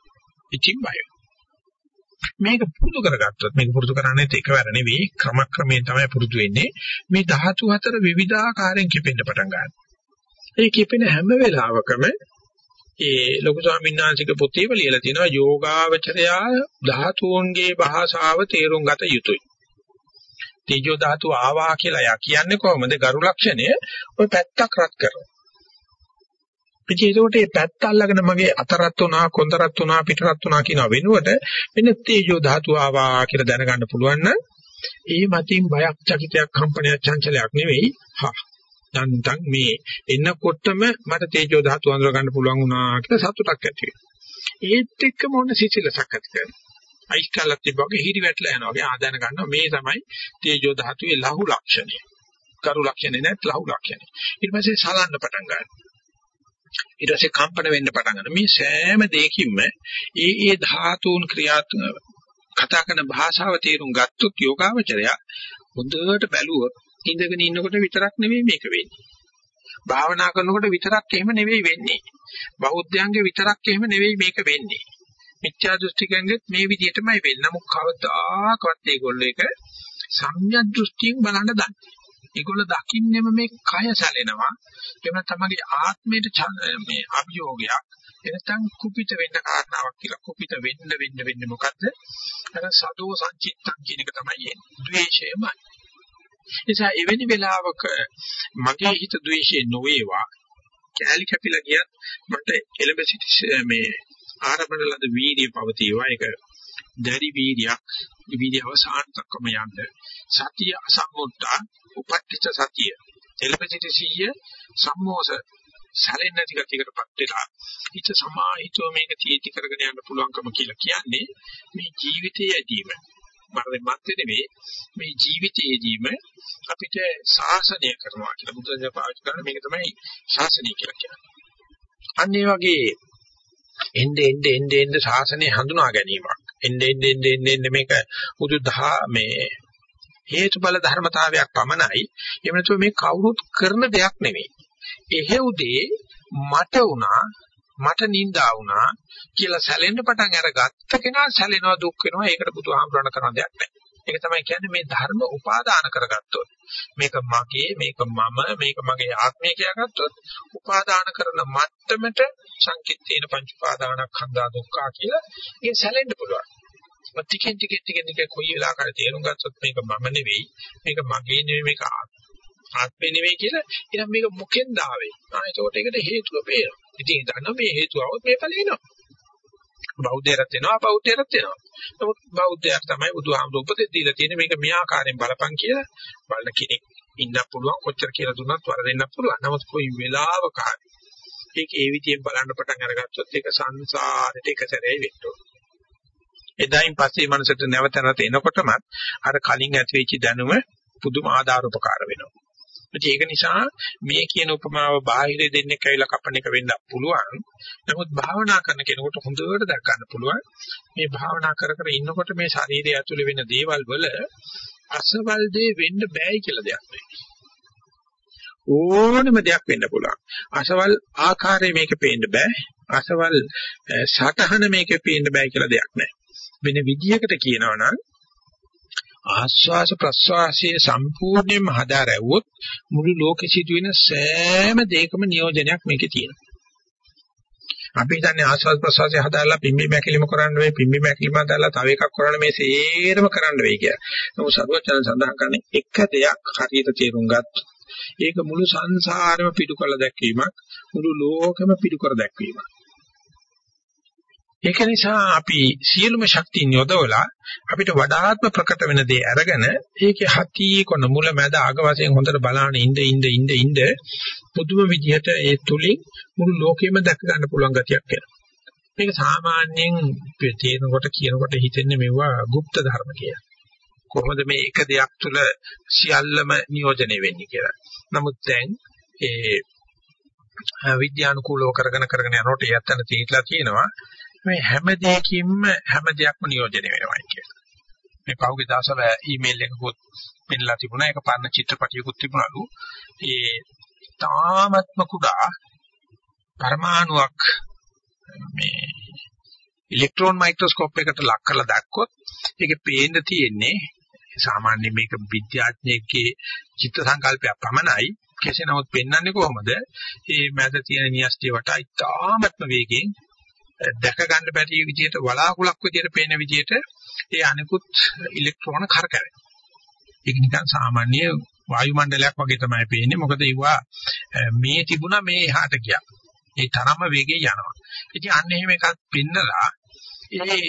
ඉතින් බයයි. මේක පුරුදු කරගත්තොත් මේක පුරුදු කරන්නේත් එකවර නෙවෙයි ක්‍රමක්‍රමයෙන් තමයි පුරුදු වෙන්නේ මේ ධාතු හතර විවිධාකාරයෙන් කිපෙන්න පටන් ගන්නවා ඒ කිපෙන හැම වෙලාවකම ඒ ලොකු ස්වාමීන් වහන්සේගේ පොතේ ලියලා තියෙනවා යෝගාවචරයා ධාතුන්ගේ භාෂාව තේරුම් ගත යුතුයි තේජෝ ධාතු ආවා කියලා යා කියන්නේ කොහොමද? ගරු ලක්ෂණය ඔය පැත්තක් රත් කරනවා. ඉතින් ඒකට මේ පැත්ත අල්ලගෙන මගේ අත රත් වුණා කොන්ද රත් වුණා පිට රත් වුණා කියන වෙනුවට මෙන්න තේජෝ ධාතු ආවා කියලා දැනගන්න පුළුවන් නම් ඒ මතින් බයක් චකිතයක් කම්පනයක් චංචලයක් නෙවෙයි. හා නැන්තන් මේ එන්නකොටම මට තේජෝ ධාතු අඳුර ගන්න පුළුවන් වුණා කියලා සතුටක් ඇති වෙනවා. ඒත් එක්කම ඕන සිසිලසක් ඇති කරනවා. අයිස් කලක් තිබ්බගේ හිරි වැටලා යනවා වගේ ආදාන ගන්නවා මේ තමයි තේජෝ ධාතුවේ ලහු ලක්ෂණය කරු ලක්ෂණේ නැත් ලහු ලක්ෂණය ඊට පස්සේ සලන්න පටන් ගන්නවා ඊට පස්සේ කම්පන වෙන්න පටන් ගන්නවා. මේ සෑම දෙයකින්ම ඒ ඒ ධාතුන් ක්‍රියාත්මක කතා කරන භාෂාව තේරුම් ගත්තොත් යෝගාවචරය හොඳට බැලුවොත් ඉඳගෙන ඉන්නකොට විතරක් නෙමෙයි මේක වෙන්නේ. භාවනා කරනකොට විතරක් එහෙම නෙවෙයි වෙන්නේ. බෞද්ධයන්ගේ විතරක් එහෙම නෙවෙයි මේක වෙන්නේ. මිත්‍යා දෘෂ්ටිකයන්ගෙත් මේ විදිහටමයි වෙන්නේ. නමුත් කවදාකවත් ඒගොල්ලෝ ඒක සම්‍යක් දෘෂ්ටියෙන් බලන්න දන්නේ. ඒගොල්ලෝ දකින්නෙම මේ කය සැලෙනවා. එහෙම තමයි ආත්මයට මේ අභියෝගයක්. එනතන් කුපිත වෙන්න කාරණාවක් කියලා. කුපිත වෙන්න වෙන්න වෙන්නේ මොකද්ද? අර සදෝ සංචිත්තං කියන එක තමයි එන්නේ. ද්වේෂයමයි. නිසා එවැනි වෙලාවක මගේ හිත ද්වේෂේ නොවේවා. කැලි කැපිලා ගියත් මට එළඹ සිටි මේ ආරම්භන ලද වීර්ය පවතිවා. ඒක දැරි වීර්යයක්. වීර්ය අවසාන තක්කම යන්න. සතිය අසම්මුත්තා උපට්ඨිත සතිය එළපෙසිට සිහිය සම්මෝස සැලෙන්නේ නැති ගතියකටපත් වෙලා හිත සමාහිතව මේක තීටි කරගෙන යන්න පුළුවන්කම කියලා කියන්නේ මේ ජීවිතයේ ඇදීම මරණය මත් නෙවෙයි මේ ජීවිතයේදීම අපිට ශාසනය කරනවා කියලා බුදුන් පාවිච්චි කරන මේක තමයි ශාසනය කියලා කියන්නේ. අන්න ඒ වගේ එnde ende ende ende ශාසනය හඳුනා ගැනීමක්. එnde ende ende ende මේක බුදු දහ මේ හේතුඵල ධර්මතාවයක් පමණයි. එහෙම නැතුව මේ කවුරුත් කරන දෙයක් නෙවෙයි. එහෙව්දී මට වුණා මට නිඳා වුණා කියලා සැලෙන්න පටන් අරගත්ත කෙනා සැලෙනවා දුක් වෙනවා ඒකට බුදුහාමුදුරණ කරන දෙයක් නැහැ. ඒක තමයි කියන්නේ මේ ධර්ම උපාදාන කරගත්තොත්. මේක මගේ මේක මම මේක මගේ ආත්මය කියලාගත්තොත් උපාදාන කරන මට්ටමට සංකිට්ඨේන පංච උපාදානස්කන්ධා දුක්ඛා කියලා ඒ සැලෙන්න පුළුවන්. ටිකෙන් ටික ටික ටික කොයි වෙලාවකරි තේරුම් ගත්තොත් මේක මම නෙවෙයි මේක මගේ නෙවෙයි මේක ආත්මේ නෙවෙයි කියලා එහෙනම් මේක මොකෙන්ද ආවේ ආ ඒකට ඒකට හේතුව පේනවා ඉතින් හිතන්න මේ හේතුව આવොත් මේ ඵලෙ එනවා බෞද්ධයරත් වෙනවා බෞද්ධයරත් වෙනවා නමුත් බෞද්ධයර තමයි බුදුහාමුදුරු උපදෙස් දීලා තියෙන්නේ මේක මේ ආකාරයෙන් බලපන් කියලා බලන කෙනෙක් ඉන්න පුළුවන් කොච්චර කියලා දුන්නත් වරදෙන්න පුළුවන්. නමුත් කොයි වෙලාවක හරි ඒක ඒ විදිහෙන් බලන්න පටන් අරගත්තොත් ඒක සංසාරෙට එක සැරේ වෙන්න ඕන. එදායින් පස්සේ මනසට නැවත නැවත එනකොටම අර කලින් ඇතිවෙච්ච දැනුම පුදුම ආධාර උපකාර වෙනවා. ඒක නිසා මේ කියන උපමාව බාහිර දෙන්නේ කයිලා කපන එක වෙන්න පුළුවන්. නමුත් භාවනා කරන කෙනෙකුට හොඳට දැක් ගන්න පුළුවන්. මේ භාවනා කර කර ඉන්නකොට මේ ශරීරය ඇතුලේ වෙන දේවල් වල අසවල් දේ වෙන්න බෑයි කියලා දෙයක් නෑ. ඕනම දෙයක් වෙන්න පුළුවන්. අසවල් ආකාරයේ මේක පේන්න බෑ. අසවල් සටහන මේකේ පේන්න බෑ කියලා දෙයක් නෑ. වෙන විදියකට කියනවා නම් ආස්වාස ප්‍රස්වාසයේ සම්පූර්ණයෙන්ම හදා රැවුවොත් මුළු ලෝකෙ සිදුවෙන සෑම දෙයකම නියෝජනයක් මේකේ තියෙනවා. අපි හිතන්නේ ආස්වාද ප්‍රසවාසය හදාලා පිම්බි මැකිලිම කරන්න වෙයි පිම්බි මැකිලිම හදාලා තව එකක් කරන්න මේ සේරම කරන්න වෙයි කියලා. නමුත් සරුවචන සඳහන් කරන්නේ එක දෙයක් හරියට තේරුම් ගත්ත. ඒක මුළු සංසාරෙම පිටු කරලා දැක්වීමක් මුළු ලෝකෙම පිටු කර දැක්වීමක්. ඒක නිසා අපි සියලුම ශක්තිය යොදවලා අපිට වඩාත්ම ප්‍රකට වෙන දේ අරගෙන ඒකේ හති කොන මුල මැද අග වශයෙන් හොඳට බලාන ඉඳ ඉඳ ඉඳ ඉඳ පුදුම විදිහට ඒ තුලින් මුළු ලෝකෙම දැක ගන්න පුළුවන් ගතියක් එනවා. මේක සාමාන්‍යයෙන් තේනකොට කියනකොට හිතෙන්නේ මෙවුවා গুপ্ত ධර්ම කියලා. කොහොමද මේ එක දෙයක් තුල සියල්ලම නියෝජනය වෙන්නේ කියලා. නමුත් දැන් ඒ විද්‍යානුකූලව කරගෙන කරගෙන යනකොට යැත්තන තීරලා කියනවා මේ හැම දෙයකින්ම හැම දෙයක්ම නියෝජනය වෙනවා කියලා. මේ පහුගිය දවස්වල ඊමේල් එකකුත් මෙන්නලා තිබුණා. ඒක පරණ චිත්‍රපටියකුත් තිබුණලු. ඒ තාමත්ම කුඩා පරමාණුවක් මේ ඉලෙක්ට්‍රෝන මයික්‍රොස්කෝප් එකට ලක් කරලා දැක්කොත් ඒකේ පේන්න තියෙන්නේ සාමාන්‍ය මේක විද්‍යාඥයෙක්ගේ චිත්ත සංකල්පයක් පමණයි කෙසේ නමුත් පෙන්වන්නේ කොහොමද? මේ මැද තියෙන නියස්ටිය වටා ඉතාමත්ම වේගයෙන් දැක ගන්න බැරි විදිහට වලාකුලක් විදිහට පේන විදිහට ඒ අනිකුත් ඉලෙක්ට්‍රෝන කරකැවෙන. ඒක නිකන් සාමාන්‍ය වායු මණ්ඩලයක් වගේ තමයි පේන්නේ. මොකද ඒවා මේ තිබුණා මේ එහාට ගියා. ඒ තරම්ම වේගයෙන් යනවා. ඉතින් අන්න එහෙම එකක් පින්නලා ඒ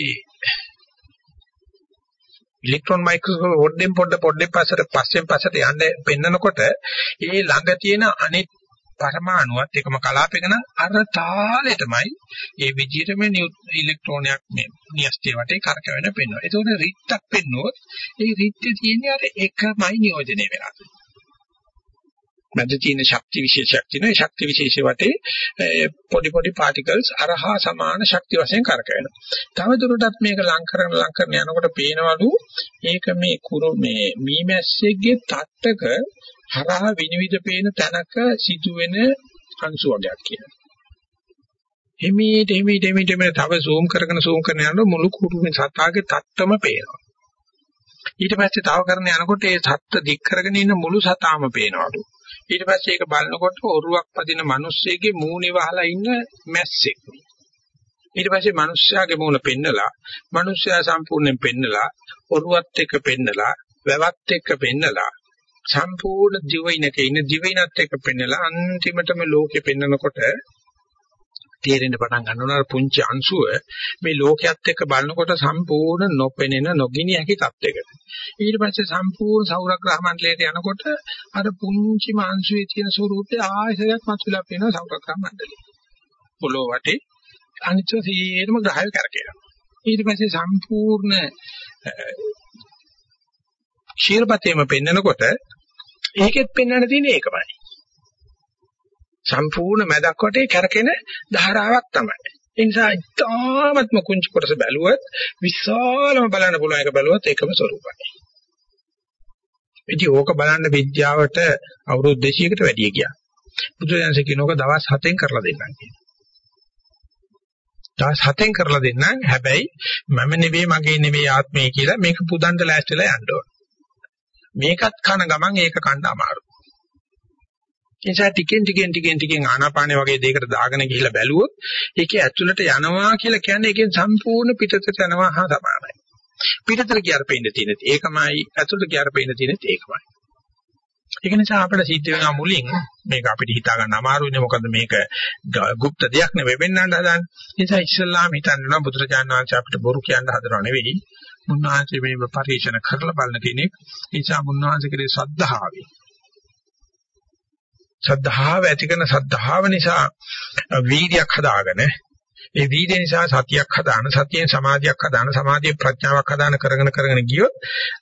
ඉලෙක්ට්‍රෝන මයික්‍රොස්කෝප් පොඩ්ඩෙන් පොඩ පොඩ්ඩෙන් පස්සට පස්සෙන් පස්සට යන්න පෙන්නකොට ඒ ළඟ තියෙන අනිත් පරමාණුවත් එකම කලාපයක නම් අර තාලෙටමයි ඒ විදිහටම ඉලෙක්ට්‍රෝනයක් මේ නියස්තිය වටේ කරකවෙන පෙන්වනවා. ඒතකොට රිත්තක් පෙන්වුවොත් ඒ රිත්තේ තියෙන්නේ අර එකමයි නියෝජනය වෙලා තියෙන්නේ. මැද තියෙන ශක්ති විශේෂයක් තියෙනවා. ඒ ශක්ති විශේෂ වටේ පොඩි පොඩි පාටිකල්ස් අරහා සමාන ශක්ති වශයෙන් කරකවෙනවා. තව දුරටත් මේක ලං කරන ලං කරන යනකොට පේනවලු ඒක මේ කුරු මේ මීමැස්සෙක්ගේ තට්ටක හරහා විනිවිද පේන තැනක සිදුවෙන අංශු වර්ගයක් කියලා. හිමීට හිමීට හිමීට මේ තව zoom කරගෙන zoom කරන යනකොට මුළු කුරුමේ සතාගේ තත්ත්වම පේනවා. ඊට පස්සේ තව කරන යනකොට ඒ සත්ත්ව දික් කරගෙන ඉන්න මුළු සතාම පේනවලු. ඊට පස්සේ ඒක බලනකොට ඔරුවක් පදින මිනිස්සෙගේ මූණේ වහලා ඉන්න මැස්සෙක්. ඊට පස්සේ මිනිස්සයාගේ මූණ පෙන්නලා, මිනිස්සයා සම්පූර්ණයෙන් පෙන්නලා, ඔරුවත් එක්ක පෙන්නලා, වැවත් එක්ක පෙන්නලා සම්පූර්ණ දිවයිනක ඉන්න දිවයිනත් එක්ක පෙන්නලා අන්තිමටම ලෝකෙ පෙන්නකොට තේරෙන්න පටන් ගන්නවා පුංචි අංශුව මේ ලෝකයක් එක්ක බලනකොට සම්පූර්ණ නොපෙනෙන නොගිනි හැකි තත්යකට. ඊට පස්සේ සම්පූර්ණ සෞරග්‍රහ මණ්ඩලයට යනකොට අර පුංචි මාංශුවේ තියෙන ස්වරූපය ආයසයක් මතුවලා පේනවා සෞරග්‍රහ මණ්ඩලේ. පොළොව වටේ අනිත්‍ය සියරම ග්‍රහය කරකෙනවා. ඊට පස්සේ සම්පූර්ණ ක්ෂීරපතේම පෙන්නකොට ඒකෙත් පෙන්වන්න තියෙන්නේ ඒකමයි. සම්පූර්ණ මැදක් වටේ කැරකෙන ධාරාවක් තමයි. ඒ නිසා ඉතාමත්ම කුංචි කොටස බැලුවොත් විශාලම බලන්න පුළුවන් එක බැලුවොත් ඒකම ස්වරූපයි. ඉතින් ඕක බලන්න විද්‍යාවට අවුරුදු 200කට වැඩිය ගියා. බුදුරජාණන්සේ කියනක දවස් 7න් කරලා දෙන්නම් කියනවා. දවස් 7න් කරලා දෙන්නම්. හැබැයි මම නෙවෙයි මගේ නෙවෙයි ආත්මය කියලා මේක පුදන්න ලෑස්තිලා යන්න ඕන. මේකත් කන ගමන් ඒක කන්න අමාරුයි. ඒ නිසා ටිකෙන් ටිකෙන් ටිකෙන් ටිකෙන් ආනාපානෙ වගේ දෙයකට දාගෙන ගිහිල්ලා බැලුවොත් ඒකේ ඇතුළට යනවා කියලා කියන්නේ ඒකෙන් සම්පූර්ණ පිටතට යනවා හා සමානයි. පිටතට ගියාර පෙන්න තියෙනෙත් ඒකමයි ඇතුළට ගියාර පෙන්න තියෙනෙත් ඒකමයි. ඒක නිසා අපිට සිද්ධ වෙනවා මුලින් මේක අපිට හිතා ගන්න අමාරුයිනේ මොකද මේක গুপ্ত දෙයක් නෙවෙයි වෙන්නන්න හදන්නේ. ඒ නිසා ඉස්ලාම හිතන්නවා බුදුරජාණන් වහන්සේ අපිට බොරු කියන්න හදනව නෙවෙයි. මුන්වහන්සේ මේ පරිශන කරලා බලන කෙනෙක්. ඒ නිසා මුන්වහන්සේ කෙරේ ශ්‍රද්ධාවයි. ශ්‍රද්ධාව ඇති කරන ශ්‍රද්ධාව නිසා වීර්යයක් හදාගෙන ඒ වීර්ය නිසා සතියක් හදාන සතියෙන් සමාධියක් හදාන සමාධියෙන් ප්‍රඥාවක් හදාන කරගෙන කරගෙන ගියොත්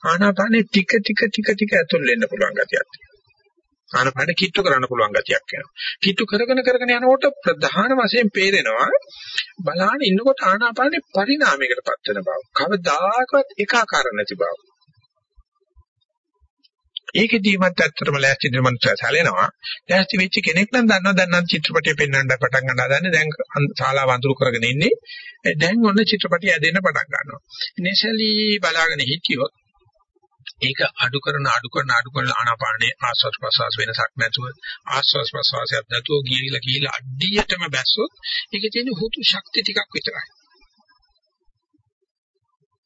ආනාපානෙ ටික ටික ටික ටික ඇතුල් වෙන්න පුළුවන් ගතියක් තියෙනවා ආනාපානෙ කිට්ටු කරන්න පුළුවන් ගතියක් වෙනවා කිට්ටු කරගෙන කරගෙන යනකොට ප්‍රධාන වශයෙන් පේරෙනවා බලාන ඉන්නකොට ආනාපානෙ පරිණාමයකටපත් වෙන බව කවදාකවත් ඒකාකාර නැති බව ඒකෙදීමත් ඇත්තටම ලෑස්ති වෙන මනුස්සය සැලෙනවා. ලෑස්ති වෙච්ච කෙනෙක් නම් දන්නවා දැන් නම් චිත්‍රපටය පෙන්වන්න පටන් ගන්න හදන්නේ. දැන් ශාලාව අඳුරු කරගෙන ඉන්නේ. දැන් ඔන්න චිත්‍රපටය ඇදෙන්න පටන් ගන්නවා. ඉනිෂියලි බලාගෙන හිටියොත් ඒක අඩු කරන අඩු කරන අඩු කරන ආනාපානේ ආස්වාද ප්‍රසවාස වෙනසක් නැතුව ආස්වාද ප්‍රසවාසයක් නැතුව ගියලා ගියලා අඩියටම බැස්සොත් ඒකේ තියෙන හුතු ශක්තිය ටිකක් විතරයි.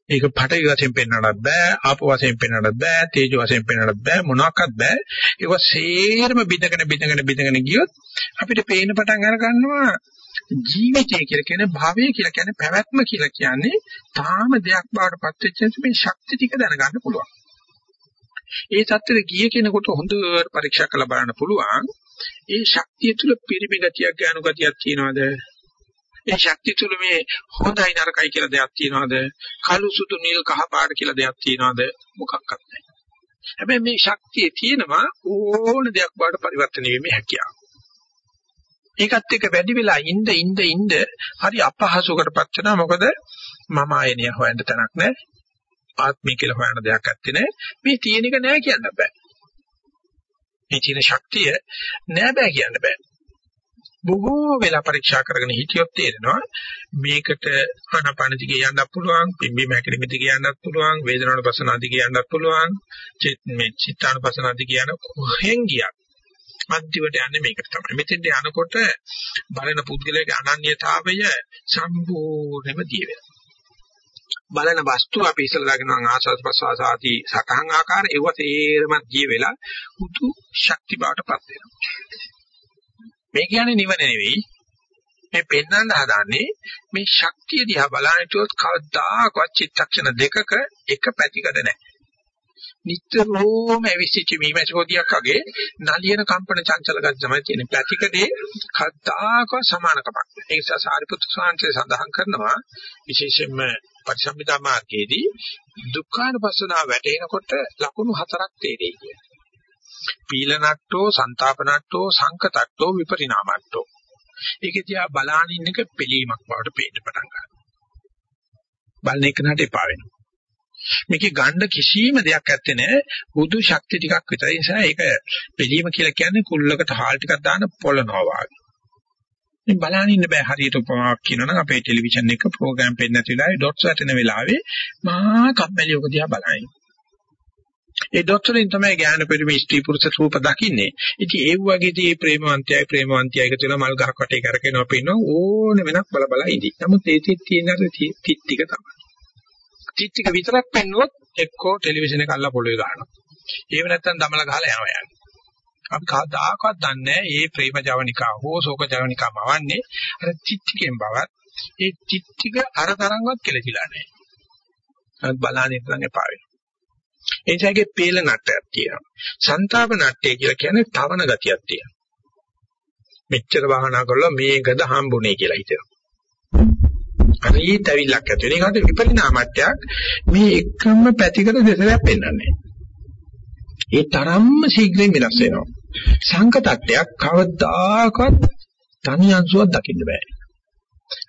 ඒක පටවි වශයෙන් පෙන්වන්නත් බෑ ආපෝ වශයෙන් පෙන්වන්නත් බෑ තේජෝ වශයෙන් පෙන්වන්නත් බෑ මොනවාක්වත් බෑ ඒක සේරම බිඳගෙන බිඳගෙන බිඳගෙන ගියොත් අපිට පේන පටන් අර ගන්නවා ජීවිතය කියලා කියන්නේ භවය කියලා කියන්නේ පැවැත්ම කියලා කියන්නේ තාම දෙයක් බවට පත් වෙච්ච මේ ශක්ති ටික දැනගන්න පුළුවන්. ඒ தත්තර ගිය කෙනෙකුට හොඳට පරීක්ෂා කරලා බලන්න පුළුවන්. ඒ ශක්තිය තුල පිරිමි ගතියක් ඥාන ගතියක් තියනවාද? ඒ ශක්තිය තුල මේ හොඳයි නරකයි කියලා දෙයක් තියනවාද? කළු සුදු නිල් කහ පාට කියලා දෙයක් තියනවාද? මොකක්වත් නැහැ. හැබැයි මේ ශක්තිය තියෙනවා ඕන දෙයක් බවට පරිවර්තන වීමේ හැකියාව. ඒකත් එක්ක වැඩි වෙලා ඉඳ ඉඳ ඉඳ හරි අපහසුකටපත් වෙනවා මොකද මම ආයනිය හොයන්න තැනක් නැහැ ආත්මය කියලා හොයන දෙයක් නැත්තේ නේ මේ තියෙන එක නෑ කියන්න බෑ මේ තියෙන ශක්තිය නෑ බෑ කියන්න බෑ බොහෝ වෙලා පරීක්ෂා කරගෙන හිටියොත් තේරෙනවා මේකට ආනපන දිගේ යන්නත් පුළුවන් පිම්බි මැකිලිමි දිගේ යන්නත් පුළුවන් වේදනානුපසන දිගේ යන්නත් පුළුවන් මේ චිත්තානුපසන දිගේ යන කොහෙන් ගියත් අන්තිමට යන්නේ මේකට තමයි. මෙතෙන්ට යනකොට බලන පුද්ගලයාගේ අනන්‍යතාවය සම්පූර්ණයෙන්ම දිය වෙනවා. බලන වස්තු අපි ඉස්සලා දාගෙන ආසස් ප්‍රසවාස ආදී සතහන් ආකාර ඒව තේරම දිය වෙලා හුතු ශක්ති බාටපත් වෙනවා. මේ කියන්නේ නිවන නෙවෙයි. මේ පෙන්වන්න හදාන්නේ මේ ශක්තිය දිහා බලන විට කවදාකවත් චිත්තක්ෂණ දෙකක එක පැතිකඩ නැහැ. නිතරම ඇවිස්සිච්ච මීමැසිකොදියක් වගේ නලියන කම්පන චංචල ගති තමයි තියෙන. පැතිකඩේ කද්දාක සමානකමක්. ඒ නිසා සාරිපුත්‍ර ස්වාමීන් සඳහන් කරනවා විශේෂයෙන්ම පරිසම්පදා මාර්ගයේදී දුක්ඛානුපස්සනාව වැටෙනකොට ලකුණු හතරක් තේරෙයි කියලා. පීලනට්ටෝ, සන්තාපනට්ටෝ, සංකතට්ටෝ, විපරිණාමට්ටෝ. ඒකේ තියා බලානින් එක පිළීමක් බවට පේන්න පටන් ගන්නවා. බලන එක නට එපා වෙනවා. මේකේ ගන්න කිසිම දෙයක් ඇත්තේ නැහැ. හුදු ශක්ති ටිකක් විතරයි. ඒ නිසා ඒක පිළීම කියලා කියන්නේ කුල්ලකට හාල් ටිකක් දාන පොළනවා වගේ. මේ බලන්න ඉන්න බෑ හරියට උපමාවක් කියනවනම් අපේ ටෙලිවිෂන් එක ප්‍රෝග්‍රෑම් පෙන්නන වෙලාවේ ඩොට්ස් වැටෙන වෙලාවේ මහා කම්මැලි ඔක දිහා බලයි. ඒ ඩොට්ස් වලින් තමයි ඥාන පරිමේ ස්ත්‍රී පුරුෂ රූප දකින්නේ. ඉතින් ඒ වගේදී ප්‍රේමවන්තයයි ප්‍රේමවන්තයයි එකතු වෙලා මල් ගහක් වටේ කරකිනවා පින්නෝ ඕන වෙනක් බල බල ඉඳි. නමුත් ඒ තිත් තියෙන තිත් ටික තමයි. තිත් ටික විතරක් පෙන්නුවොත් එක්කෝ ටෙලිවිෂන් එක අල්ලලා පොළවේ ගහනවා. එහෙම නැත්නම් දමල ගහලා යනවා යන්නේ. අපි කවදාකවත් දන්නේ නැහැ මේ ප්‍රේම ජවනිකා හෝ ශෝක ජවනිකා මවන්නේ අර තිත් ටිකෙන් බවත් ඒ තිත් ටික අර තරම්වත් කෙලසිලා නැහැ. අත් බලන්නේ ඉතින් එපා වෙනවා. ඒ නිසාගේ පේල නට්ටයක් තියෙනවා. සන්තාප නට්ටය කියලා කියන්නේ තවන ගතියක් තියෙනවා. මෙච්චර භාවනා කරලා මේකද හම්බුනේ කියලා හිතෙනවා. හරියට ඇවිල්ලක් ඇති වෙන. ඒකට විපරිණාමත්‍යක් මේ එකම පැතිකඩ දෙසරයක් පෙන්වන්නේ. ඒ තරම්ම ශීඝ්‍රයෙන් වෙනස් වෙනවා. සංකතට්ටයක් කවදාකවත් තනි අංශුවක් දකින්න බෑ.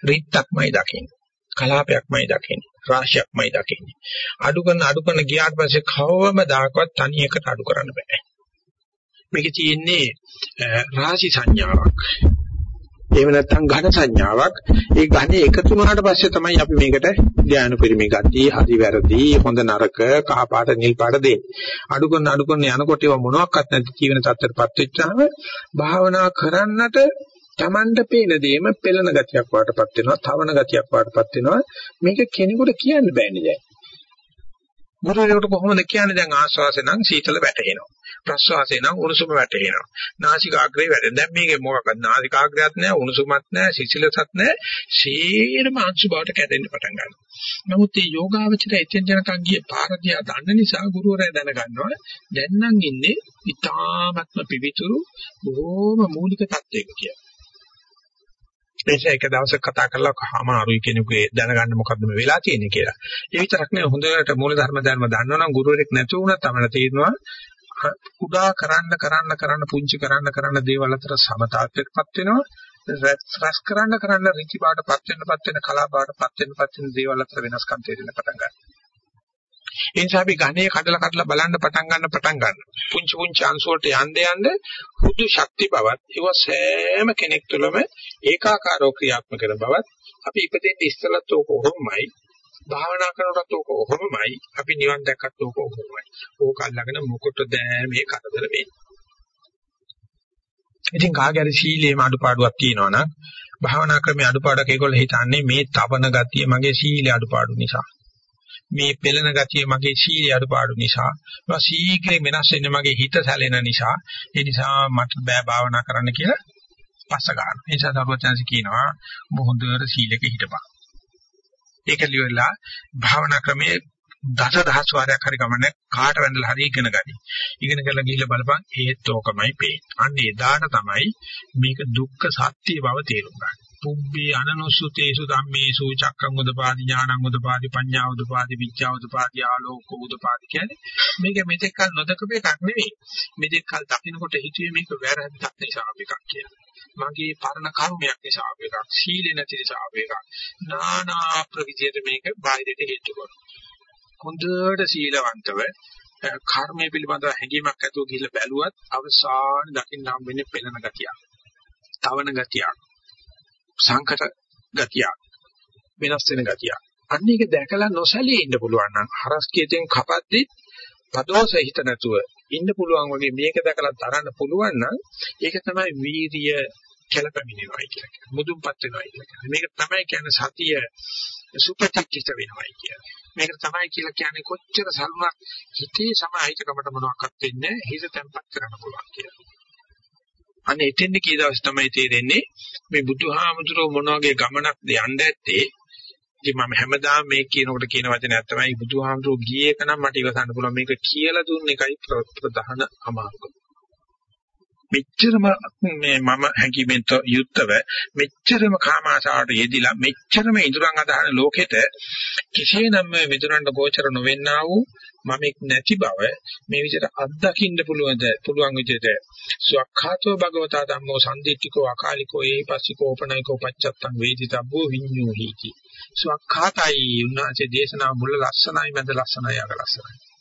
රිත්තක්මයි දකින්නේ. කලාපයක්මයි දකින්නේ. රාශියක්මයි දකින්නේ. අඩු කරන අඩු කරන ගියාට පස්සේ කවමදාකවත් තනි එකට අඩු කරන්න බෑ. මේකේ තියෙන්නේ රාශි සංඥාවක්. එහෙම නැත්නම් ඝන සංඥාවක්. ඒ ඝනේ එකතු වුණාට පස්සේ තමයි අපි මේකට ධානය පරිමේ ගතිය, හදි වැරදි, හොඳ නරක, කහ පාට, නිල් පාට දෙන්නේ. අඩු කරන අඩු කරන යනකොට ඒවා මොනවත් නැති ජීවන තත්ත්වයටපත් වෙච්චාම භාවනා කරන්නට Tamanda පේන දෙයම පෙළෙන ගතියක් වාටපත් වෙනවා, තවන ගතියක් වාටපත් වෙනවා. මේක කෙනෙකුට කියන්න බෑනේ දැන්. ගුරුවරයෙකුට කොහොමද කියන්නේ දැන් ආශ්වාසය නම් සීතල වැටෙනවා. ප්‍රශ්වාසය නම් උණුසුම වැටෙනවා. නාසිකාග්‍රේ වැටෙන. දැන් මේකේ මොකක්ද? නාසිකාග්‍රයක් නැහැ, උණුසුමක් නැහැ, සිසිලසක් නැහැ. සීරම අංශු බවට කැඩෙන්න පටන් ගන්නවා. නමුත් මේ යෝගාවචරය එතෙන් යනකම් ගියේ පාරදියා දන්න නිසා ගුරුවරයා දැනගන්නවා. දැන් නම් ඉන්නේ ඊ타ත්ම පිවිතුරු බොහොම මූලික තත්වයක කියලා. එනිසා එක දවසක් කතා කරලා අමාරුයි කෙනෙකුගේ දැනගන්න මොකද්ද මේ වෙලා තියෙන්නේ කියලා. ඒ විතරක් නෙවෙයි හොඳට මූල ධර්ම ධර්ම දන්නවනම් ගුරුවරයෙක් නැති වුණත් තමයි තේරෙනවා කුඩා කරන්න කරන්න කරන්න පුංචි කරන්න කරන්න දේවල් අතර සමතාවයකටපත් වෙනවා. රස කරන්න කරන්න ඍචි බාටපත් වෙනපත් වෙන කලා බාටපත් වෙනපත් වෙන දේවල් අතර වෙනස්කම් තේරෙන්න පටන් ගන්නවා. ඒ නිසා අපි ඝනේ කඩලා කඩලා බලන්න පටන් ගන්න පටන් ගන්න. පුංචි පුංචි අංශ වලට යන්න යන්න හුදු ශක්ති බවත් ඒව සෑම කෙනෙක් තුළම ඒකාකාරව ක්‍රියාත්මක කරන බවත් අපි ඉපදෙන්න ඉස්සලත් ඕක කොහොමයි භාවනා කරනකොටත් ඕක ඔහොමයි. අපි නිවන් දැක්කත් ඕක ඔහොමයි. ඕක අල්ලගෙන මොකටද මේ කරදර වෙන්නේ? ඉතින් කාගේ හරි සීලේම අඩුපාඩුවක් තියෙනවා නම් භාවනා ක්‍රමයේ අඩුපාඩුවක් ඒගොල්ලෝ හිතන්නේ මේ තවන ගතිය මගේ සීලේ අඩුපාඩු නිසා. මේ පෙළෙන ගතිය මගේ සීලේ අඩුපාඩු නිසා. මම සීඝ්‍රයෙන් වෙනස් වෙන්නේ මගේ හිත සැලෙන නිසා. ඒ නිසා මට බෑ භාවනා කරන්න කියලා පස්ස ගන්න. ඒ නිසා සර්වඥාන්සේ කියනවා මොහොතට සීලෙක හිටපන්. ඒක liverලා භාවනා ක්‍රමයේ දස දහස් වාරයක් හරි ගමන කාට වැඳලා හරි ඉගෙන ගනි. ඉගෙන ගන්න ගිහිල්ලා බලපන් ඒත් ඕකමයි පේන්නේ. අන්න එදාට තමයි මේක දුක්ඛ සත්‍ය බව තේරුම් ගන්න. පුබ්බේ අනනුසුතේසු ධම්මේසු චක්කං උදපාදි ඥානං උදපාදි පඤ්ඤා උදපාදි විචා උදපාදි ආලෝක උදපාදි කියන්නේ මේක මෙතෙක් කල නොදකපු එකක් නෙවෙයි. මෙතෙක් කල දකින්නකොට හිතුවේ මේක වැරද්දක් නිසා එකක් කියලා. මගේ පරණ කර්මයක් නිසා එකක්. සීල නැති නිසා එකක්. නානා ප්‍රවිධියට මේක බාහිරට හේතු කරනවා. හොඳට සීලවන්තව කර්මය පිළිබඳව හැඟීමක් ඇතුව ගිහිල්ලා බැලුවත් අවසාන දකින්න හම් වෙන්නේ පෙළෙන ගතියක්. තවන ගතියක්. සංකත ගතියක්. වෙනස් වෙන ගතියක්. අන්න ඒක දැකලා නොසැලී ඉන්න පුළුවන් නම් හරස් කීතෙන් කපද්දි පදෝස හිත නැතුව ඉන්න පුළුවන් වගේ මේක දැකලා තරන්න පුළුවන් නම් ඒක තමයි වීරිය කැළපෙමිනවයි කියලා කියන්නේ. මුදුන්පත් වෙනවයි කියලා කියන්නේ. මේක තමයි කියන්නේ සතිය සුපතික්කිත වෙනවයි කියන්නේ. මේක තමයි කියලා කියන්නේ කොච්චර සරුණක් හිතේ සමාහිතකමට මොනවක්වත් වෙන්නේ හිත තැම්පත් කරන්න පුළුවන් කියලා. අනේ එතෙන්ද කී දවස් තමයි තේරෙන්නේ මේ බුදුහාමුදුරුවෝ මොන වගේ ගමනක්ද යන්න ඇත්තේ ඉතින් මම හැමදාම මේ කියනකොට කියන වචනයක් තමයි බුදුහාමුදුරුවෝ ගියේ එක නම් මට ඉවසන්න පුළුවන් මේක කියලා දුන්න එකයි ප්‍රධාන අමාරුකම. මෙච්චරම මේ මම හැඟීමෙන් යුක්තව මෙච්චරම කාමාශාවට යෙදිලා මෙච්චරම ඉදurang අදහන ලෝකෙට කිසියම් මිතුරන්ට ගෝචර නොවෙන්නා වූ මමෙක් නැති බව මේ විදිහට අත්දකින්න පුළුවන්ද? පුළුවන් විදිහට සුවක්ඛාතෝ භගවතා ධම්මෝ සම්දිත්තිකෝ අකාලිකෝ ඒපස්සිකෝ උපනයිකෝ පච්චත්තං වේදිතබ්බෝ විඤ්ඤෝහීති සුවක්ඛාතයි උන්වහන්සේ දේශනා මුල ලස්සනයි මැද ලස්සනයි අග ලස්සනයි.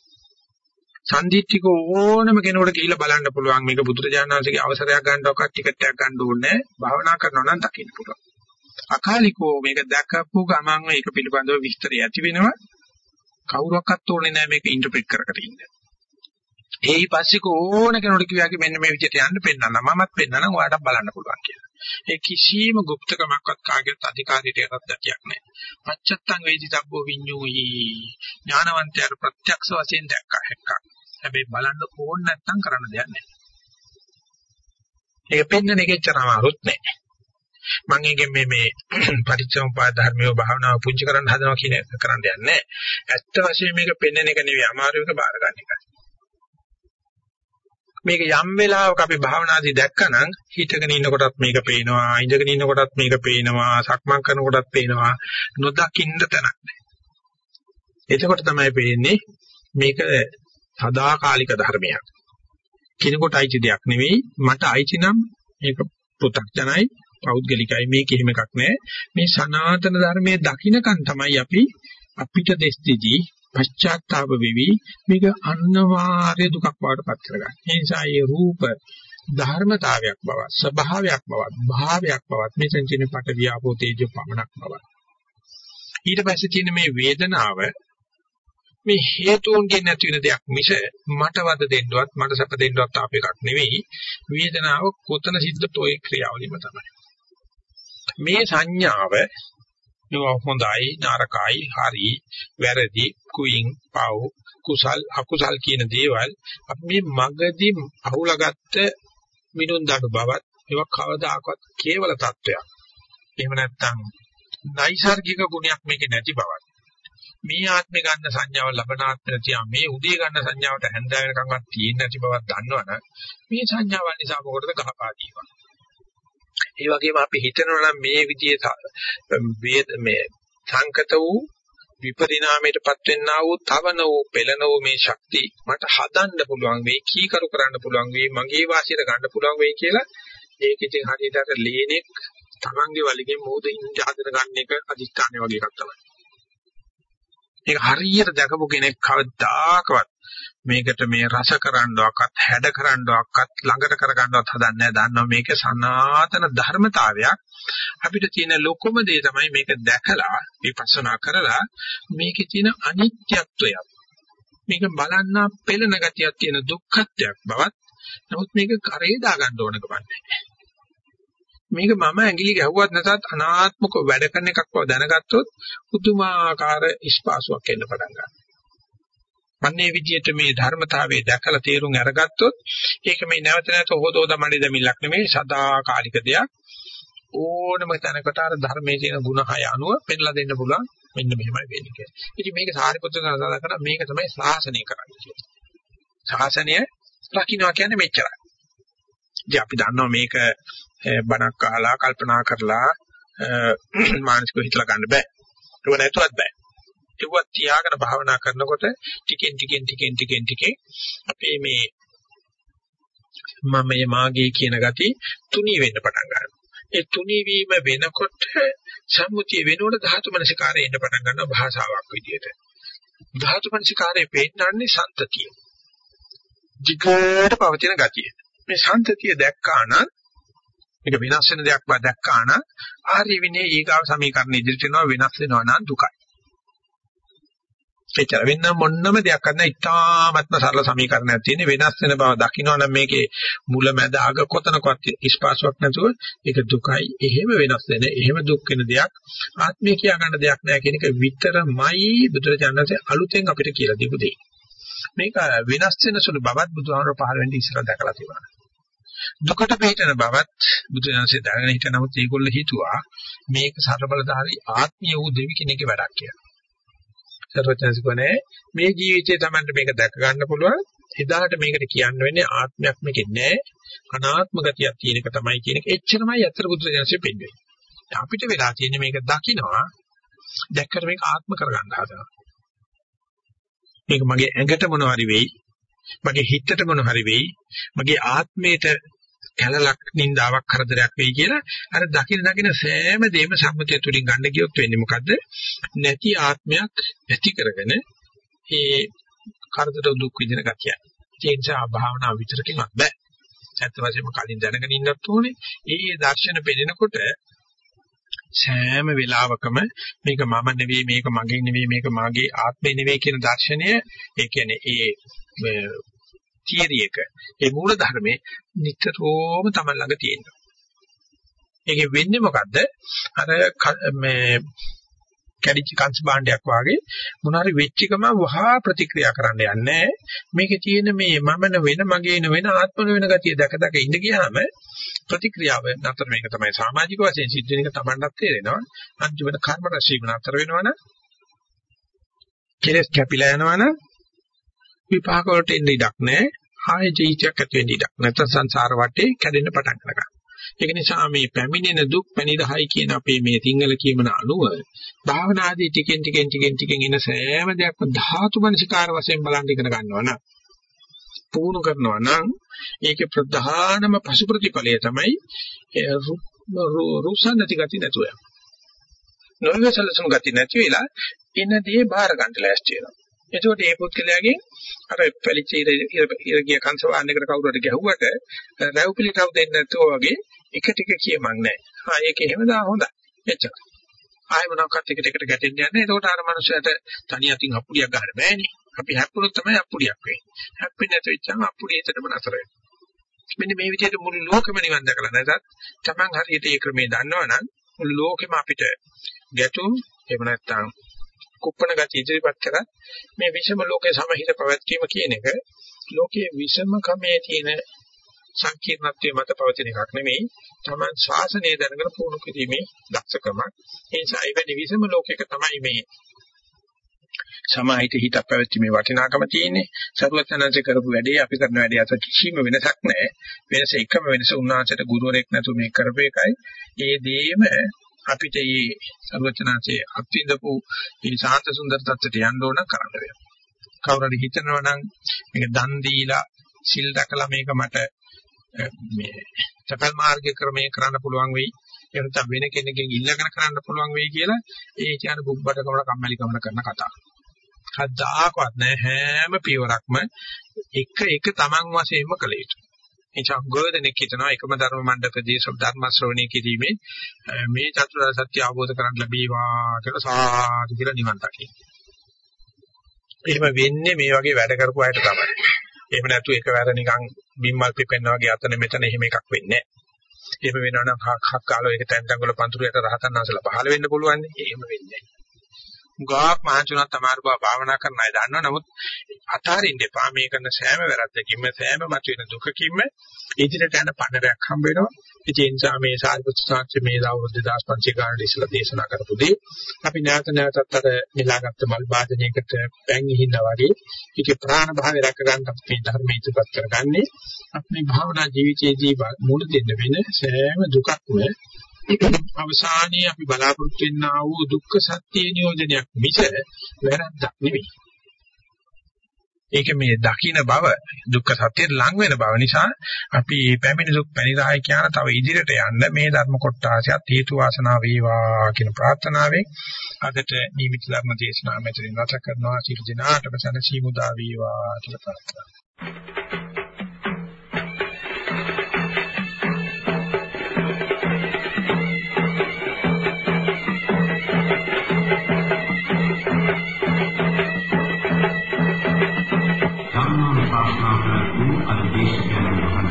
සම්දිත්තික ඕනම කෙනෙකුට කියලා බලන්න පුළුවන්. මේක බුදුරජාණන් වහන්සේගේ අවසරයක් ගන්නවක්වත් ටිකට් එකක් ගන්න ඕනේ භාවනා කරනවා නම් දකින්න පුළුවන්. අකාලිකෝ මේක දැකපු ගමන් මේක පිළිබඳව විස්තරය ඇති වෙනවා. කවුරක්වත් ඕනේ නැහැ මේක ඉන්ටර්ප්‍රිට් කරකට ඉන්න. ඒයි පස්සේ ඕන කෙනෙකුට කියාගේ මෙන්න මේ විදිහට යන්න පෙන්නන්න. මමත් පෙන්නන්න ඔයාලට බලන්න පුළුවන් කියලා. ඒ කිසිම গুপ্তකමක්වත් කාගේත් අධිකාරියට යටත් ගැටියක් නැහැ. පච්චත්තං වේදි තබ්බෝ විඤ්ඤෝහි. ඥානවන්තයර ප්‍රත්‍යක්ෂ වශයෙන් දැක්කා හැක්කා. හැබැයි බලන්න ඕන නැත්නම් කරන්න දෙයක් නැහැ. ඒක පෙන්වන එකෙච්චර අමාරුත් නැහැ. මම ඒකෙන් මේ මේ පරිච්ඡම්පාද ධර්මිය භාවනාව පුංචි කරන්න හදනවා කියන එක කරන්න දෙයක් නැහැ. ඇත්ත වශයෙන් මේක පෙන්වන එක නෙවෙයි අමාරු එක බාර ගන්න එකයි. මේක යම් වෙලාවක අපි භාවනාදී දැක්කනම් හිතගෙන ඉන්නකොටත් මේක පේනවා ඉඳගෙන ඉන්නකොටත් මේක පේනවා සක්මන් කරනකොටත් පේනවා නොදකින්න තැනක් නැහැ. එතකොට තමයි පේන්නේ මේක සදාකාලික ධර්මයක්. කිනකොට අයිති දෙයක් නෙවෙයි මට අයිති නම් මේක පෘථග්ජනයි පෞද්ගලිකයි මේක එහෙම එකක් නෑ මේ සනාතන ධර්මයේ දකින්නකන් තමයි අපි අපිට දෙස්තිදී පශ්චාත්තාප වෙවි මේක අනිවාර්ය දුකක් බවට පත් කරගන්න. ඒ නිසා මේ රූප ධර්මතාවයක් බව, ස්වභාවයක් බව, භාවයක් බව මෙතෙන් කියන පට වියාපෝ තේජෝ පමණක් බව. ඊට පස්සේ තියෙන මේ වේදනාව මේ හේතුන්ගෙන් නැති වෙන දෙයක් මිස මට වද දෙන්නවත් මට සැප දෙන්නවත් ආප එකක් නෙවෙයි. වේදනාව කොතන සිද්ධ toy ක්‍රියාවලියම තමයි. මේ සංඥාව ඒවා හොඳයි නරකයි හරි වැරදි කුයින් පව් කුසල් අකුසල් කියන දේවල් අපි මේ මගදී අහුලාගත්ත මිනුන් දඩු බවත් ඒවා කවදාකවත් කේවල තත්වයක්. එහෙම නැත්නම් නයිසાર્ගික ගුණයක් මේකේ නැති බවත්. මේ ආත්මේ ගන්න සංඥාව ලබන ආත්මේ තියා මේ උදේ ගන්න සංඥාවට හැන්දෑ වෙනකන්වත් තියෙන්නේ නැති බවක් දන්නවනම් මේ සංඥාවල් නිසා මොකටද ගහපාදීවා ඒ වගේම අපි හිතනවා නම් මේ විදිහේ මේ සංකත වූ විපරිණාමයටපත් වෙන්නා වූ තවන වූ පෙළන වූ මේ ශක්තිය මට හදන්න පුළුවන් වෙයි කීකරු කරන්න පුළුවන් වෙයි මගේ වාසියට ගන්න පුළුවන් වෙයි කියලා ඒක ඉතින් හරියට අර ලේනෙක් තමන්ගේ වලිගෙන් මොහොත ඉන්න හදන ගන්න එක අදිස්ථානය වගේ එකක් තමයි. ඒක හරියට දැකපු කෙනෙක් කවදාකවත් මේකට මේ රස කරන්නවක්වත් හැඩ කරන්නවක්වත් ළඟට කරගන්නවත් හදන්නේ නැහැ. දන්නවා මේක සනාතන ධර්මතාවයක්. අපිට තියෙන ලොකුම දේ තමයි මේක දැකලා විපස්සනා කරලා මේකේ තියෙන අනිත්‍යත්වය. මේක බලන්න පෙළෙන ගතියක් තියෙන දුක්ඛත්වයක් බවත් නමුත් මේක කරේ දාගන්න ඕනක බන්නේ. මේක මම ඇඟිලි ගැහුවත් නැතත් අනාත්මක වැඩ කරන එකක් බව දැනගත්තොත් පුදුමාකාර ස්පාසුවක් එන්න පටන් ගන්නවා. මන්නේ විදියට මේ ධර්මතාවයේ දැකලා තේරුම් අරගත්තොත් ඒක මේ නැවත නැවත හොදෝද මණ්ඩි දෙමිලක් නෙමෙයි සදාකාලික දෙයක්. ඕනම තැනකට අර ධර්මයේ තියෙන ಗುಣ හය අනුව පෙන්නලා දෙන්න පුළුවන් මෙන්න මෙහෙමයි වෙන්නේ කියලා. ඉතින් මේක සාරිපුත්‍ර සදාලා කරා මේක තමයි ශාසනය කරන්නේ කියන්නේ. ශාසනය රකින්නවා කියන්නේ මෙච්චරයි. ඉතින් අපි දන්නවා මේක බණක් අහලා කල්පනා කරලා මානසිකව හිතලා ගන්න බෑ. ඒක නැතුවත් බෑ. ඒවත් තියාගෙන භාවනා කරනකොට ටිකෙන් ටිකෙන් ටිකෙන් ටිකෙන් ටිකේ අපේ මේ මම මාගේ කියන ගති තුනී වෙන්න පටන් ගන්නවා. ඒ තුනී වීම වෙනකොට සම්මුතිය වෙනකොට ධාතු මනසිකාරය එන්න පටන් ගන්නවා භාෂාවක් විදියට. ධාතු මනසිකාරයේ පෙන්නන්නේ සන්තතිය. jigara පවතින ගතිය. මේ සන්තතිය දැක්කා නම් මේක වෙනස් වෙන දෙයක් බව දැක්කා නම් ආර්ය විනය ඊගාව සමීකරණ ඉදිරියට යනවා වෙනස් වෙනවා නම් දුකයි. එච්චර වෙන මොන්නම දෙයක් අන්න ඉතාමත්ම සරල සමීකරණයක් තියෙන වෙනස් වෙන බව දකිනවා නම් මේකේ මුල මැද අග කොතනකවත් ස්පාසාවක් නැතුව ඒක දුකයි එහෙම වෙනස් වෙන එහෙම දුක් වෙන දෙයක් ආත්මය කියා ගන්න දෙයක් නෑ කියන එක විතරමයි බුදුරජාණන්සේ අලුතෙන් අපිට කියලා දීපු දෙය. මේක වෙනස් වෙන සුළු බවත් බුදුහාමර පහළ වෙන්නේ ඉස්සර දැකලා තිබුණා. දුකට පිටින බවත් බුදුරජාණන්සේ දැනගෙන හිටිය. නමුත් ඒගොල්ලෝ හිතුවා මේක සතරබලධාරී ආත්මීය වූ දෙවි කෙනෙක්ගේ වැඩක් කියලා. සර්වඥාසිකෝනේ මේ ජීවිතේ Tamanට මේක දැක ගන්න පුළුවන්. එදාට මේකට කියන්න වෙන්නේ ආත්මයක් මේකේ නැහැ අනාත්ම ගතියක් තියෙන එක තමයි කියන එක. එච්චරමයි අතර බුදුරජාණන්සේ පෙන්නන්නේ අපිට වෙලා තියෙන්නේ මේක දකිනවා. දැක්කට මේක ආත්ම කරගන්න හදනවා. මේක මගේ ඇඟට මොන හරි වෙයි. මගේ හිතට මොන හරි වෙයි. මගේ ආත්මයට කැලලක් නින්දාවක් කරදරයක් වෙයි කියලා අර දකින දකින සෑම දෙයක්ම සම්මතය තුලින් ගන්න ගියොත් වෙන්නේ මොකද්ද නැති ආත්මයක් ඇති කරගෙන ඒ කරදර දුක් විඳින ගතිය. ඒ නිසා භාවනා විතරකින්වත් බෑ. ඇත්ත වශයෙන්ම කලින් දැනගෙන ඉන්නත් ඕනේ. ඒ දර්ශන පෙන්නකොට සෑම වෙලාවකම මේක මම නෙවෙයි මේක මගේ නෙවෙයි මේක මාගේ ආත්මේ නෙවෙයි කියන දර්ශනය ඒ කියන්නේ ඒ තියරි එක ඒ මූල ධර්මයේ නිතරම තමයි ළඟ තියෙනවා. ඒකෙ වෙන්නේ මොකද්ද? අර මේ කැඩිච්ච කංශ භාණ්ඩයක් වාගේ මොනාරි වෙච්ච එකම වහා ප්‍රතික්‍රියා කරන්න යන්නේ මේකේ තියෙන මේ මමන වෙන මගේ වෙන ආත්මන වෙන ගතිය දැක දැක ඉඳ ගියාම ප්‍රතික්‍රියාව නතර මේක තමයි සමාජික වශයෙන් සිද්ධ වෙන එක තමන්නත් තේරෙනවා අන්තිමට කර්ම රැසීම නතර වෙනවනම් කෙලස් කැපිලා යනවනම් විපාක වලට එන්න ඉඩක් නැහැ. ආය ජීවිතයක් ඇති වෙන්න ඉඩක් නැත්නම් සංසාර වටේ කැඩෙන්න පටන් ගන්නවා. ඒක නිසා මේ පැමිණෙන දුක් පැනිරහයි කියන අපේ මේ සිංහල කියමන අනුව භාවනාදී ටිකෙන් ටිකෙන් ටිකෙන් ටිකෙන් එන සෑම දෙයක්ම ධාතු මනසිකාර වශයෙන් බලන් ඉගෙන ගන්නවා නම් පුහුණු කරනවා නම් ඒකේ ප්‍රධානම පසු ප්‍රතිඵලය තමයි රුසන්නති ගති නැතුව යන. නොයසලසුන් ගති නැති වෙලා එන දේ බාර ගන්න ලෑස්ති වෙනවා. එතකොට මේ පුද්ගලයාගෙන් අර පැලිච්ච ඉර ගිය කංශ වාහනයකට කවුරු හරි ගැහුවට රැව් පිළිටව දෙන්නේ නැතුව වගේ එක ටික කියමක් නැහැ. ආ ඒක එහෙම දා හොඳයි. එච්චර. ආයෙ මොනවාක්වත් එකට එකට ගැටෙන්නේ නැහැ. එතකොට අර මනුස්සයාට තනි අතින් අප්පුඩියක් ගන්න බෑනේ. අපි හැප්පුණොත් තමයි අප්පුඩියක් වෙන්නේ. හැප්පෙන්නේ නැති වෙච්චාම අප්පුඩිය එතනම නතර වෙනවා. මෙන්න මේ විදිහට මුළු ලෝකෙම නිවන් දැකලා නැතත් Taman හරියට ඒ ක්‍රමේ දන්නවනම් මුළු ලෝකෙම අපිට ගැටුම් එහෙම නැත්නම් කුප්පණ ගති ඉදිරිපත් කරත් මේ විෂම ලෝකයේ සමහිත පැවැත්වීම කියන එක ලෝකයේ විෂම කමේ තියෙන සංකීර්ණත්වයේ මත පවතින එකක් නෙමෙයි. තමන් ශාසනය දැනගෙන පුහුණු කිරීමේ දක්ෂකමක් ඒ නිසා එවැනි විෂම ලෝකයක තමයි මේ සමාහිත හිත පැවැත්ීමේ වටිනාකම තියෙන්නේ. සරුවචනanse කරපු වැඩේ අපි කරන වැඩේ අතර කිසිම වෙනසක් නැහැ. වෙනස එකම වෙනස උන්වහන්සේට ගුරුවරයෙක් නැතුව මේක කරපු එකයි. ඒ දේම අපිට මේ සර්වචනාංශයේ අත්විඳපු මේ සාන්ත සුන්දර තත්ත්වයට යන්න ඕන කරන්න වෙනවා. කවුරු හරි හිතනවා නම් මේක දන් දීලා සිල් දැකලා මේක මට මේ සකල් මාර්ගයේ ක්‍රමයේ කරන්න පුළුවන් වෙයි. එහෙම නැත්නම් වෙන කෙනෙක්ගෙන් ඉල්ලගෙන කරන්න පුළුවන් වෙයි කියලා ඒ කියන්නේ බුබ්බඩ කමන කම්මැලි කමන කරන කතාව. කද්දාකවත් නෑ හැම පියවරක්ම එක එක තමන් වශයෙන්ම කළ යුතුයි. එනිසා ගෝධනෙක් හිතනවා එකම ධර්ම මණ්ඩපදී ධර්ම ශ්‍රවණය කිරීමේ මේ චතුරාර්ය සත්‍ය අවබෝධ කරගන්න ලැබීවා කියලා සාදු කියලා නිවන් දකින්න. එහෙම වෙන්නේ මේ වගේ වැඩ කරපු අයට තමයි. එහෙම නැතු එකවර නිකන් බිම්මල් පිපෙන්න වගේ අතන මෙතන එහෙම එකක් වෙන්නේ නැහැ. එහෙම වෙනවා නම් හක් කාලෝ එක තැන් තැන් වල පඳුරයට රහතන් වහන්සේලා පහළ වෙන්න පුළුවන් නේ. එහෙම වෙන්නේ නැහැ. ගාක් මහන්සියුණත් තමයි බා භාවනා කරන අය දන්නවා. නමුත් අතාරින්න එපා. මේ කරන සෑම වැරද්දකින්ම සෑම මතුවෙන දුකකින්ම ඉදිරියට යන පණරයක් හම්බ වෙනවා. ඒ නිසා මේ සාරිපුත්‍ර සාංශ මේ අවුරුදු 2500 ගානට ඉස්සලා දේශනා කරපු දේ අපි නැවත නැවතත් අර මිලාගත්ත මල් වාදනයකට පැන් ඉහින්නා වගේ ඒකේ ප්‍රාණ භාවය රැක ගන්න අපි ධර්මයේ ඉදිරිපත් කරගන්නේ අපේ භාවනා ජීවිතයේදී මුළු දෙන්න වෙන සෑම දුකක්ම අවසානයේ අපි බලාපොරොත්තු වෙනා වූ දුක්ඛ සත්‍ය නියෝජනයක් මිස වැරද්දක් නෙවෙයි. ඒක මේ දකින්න බව දුක්ඛ සත්‍යයට ලං වෙන බව නිසා අපි මේ පැමිණි දුක් පරිරාය කියන තව ඉදිරියට යන්න මේ ධර්ම කොටාසයත් හේතු වාසනා වේවා කියන ප්‍රාර්ථනාවෙන් අදට නිමිති ධර්ම දේශනාව මෙතනින් නැවත කරනවා සිල් දිනාටම සනසීමුදා වේවා කියලා ප්‍රාර්ථනා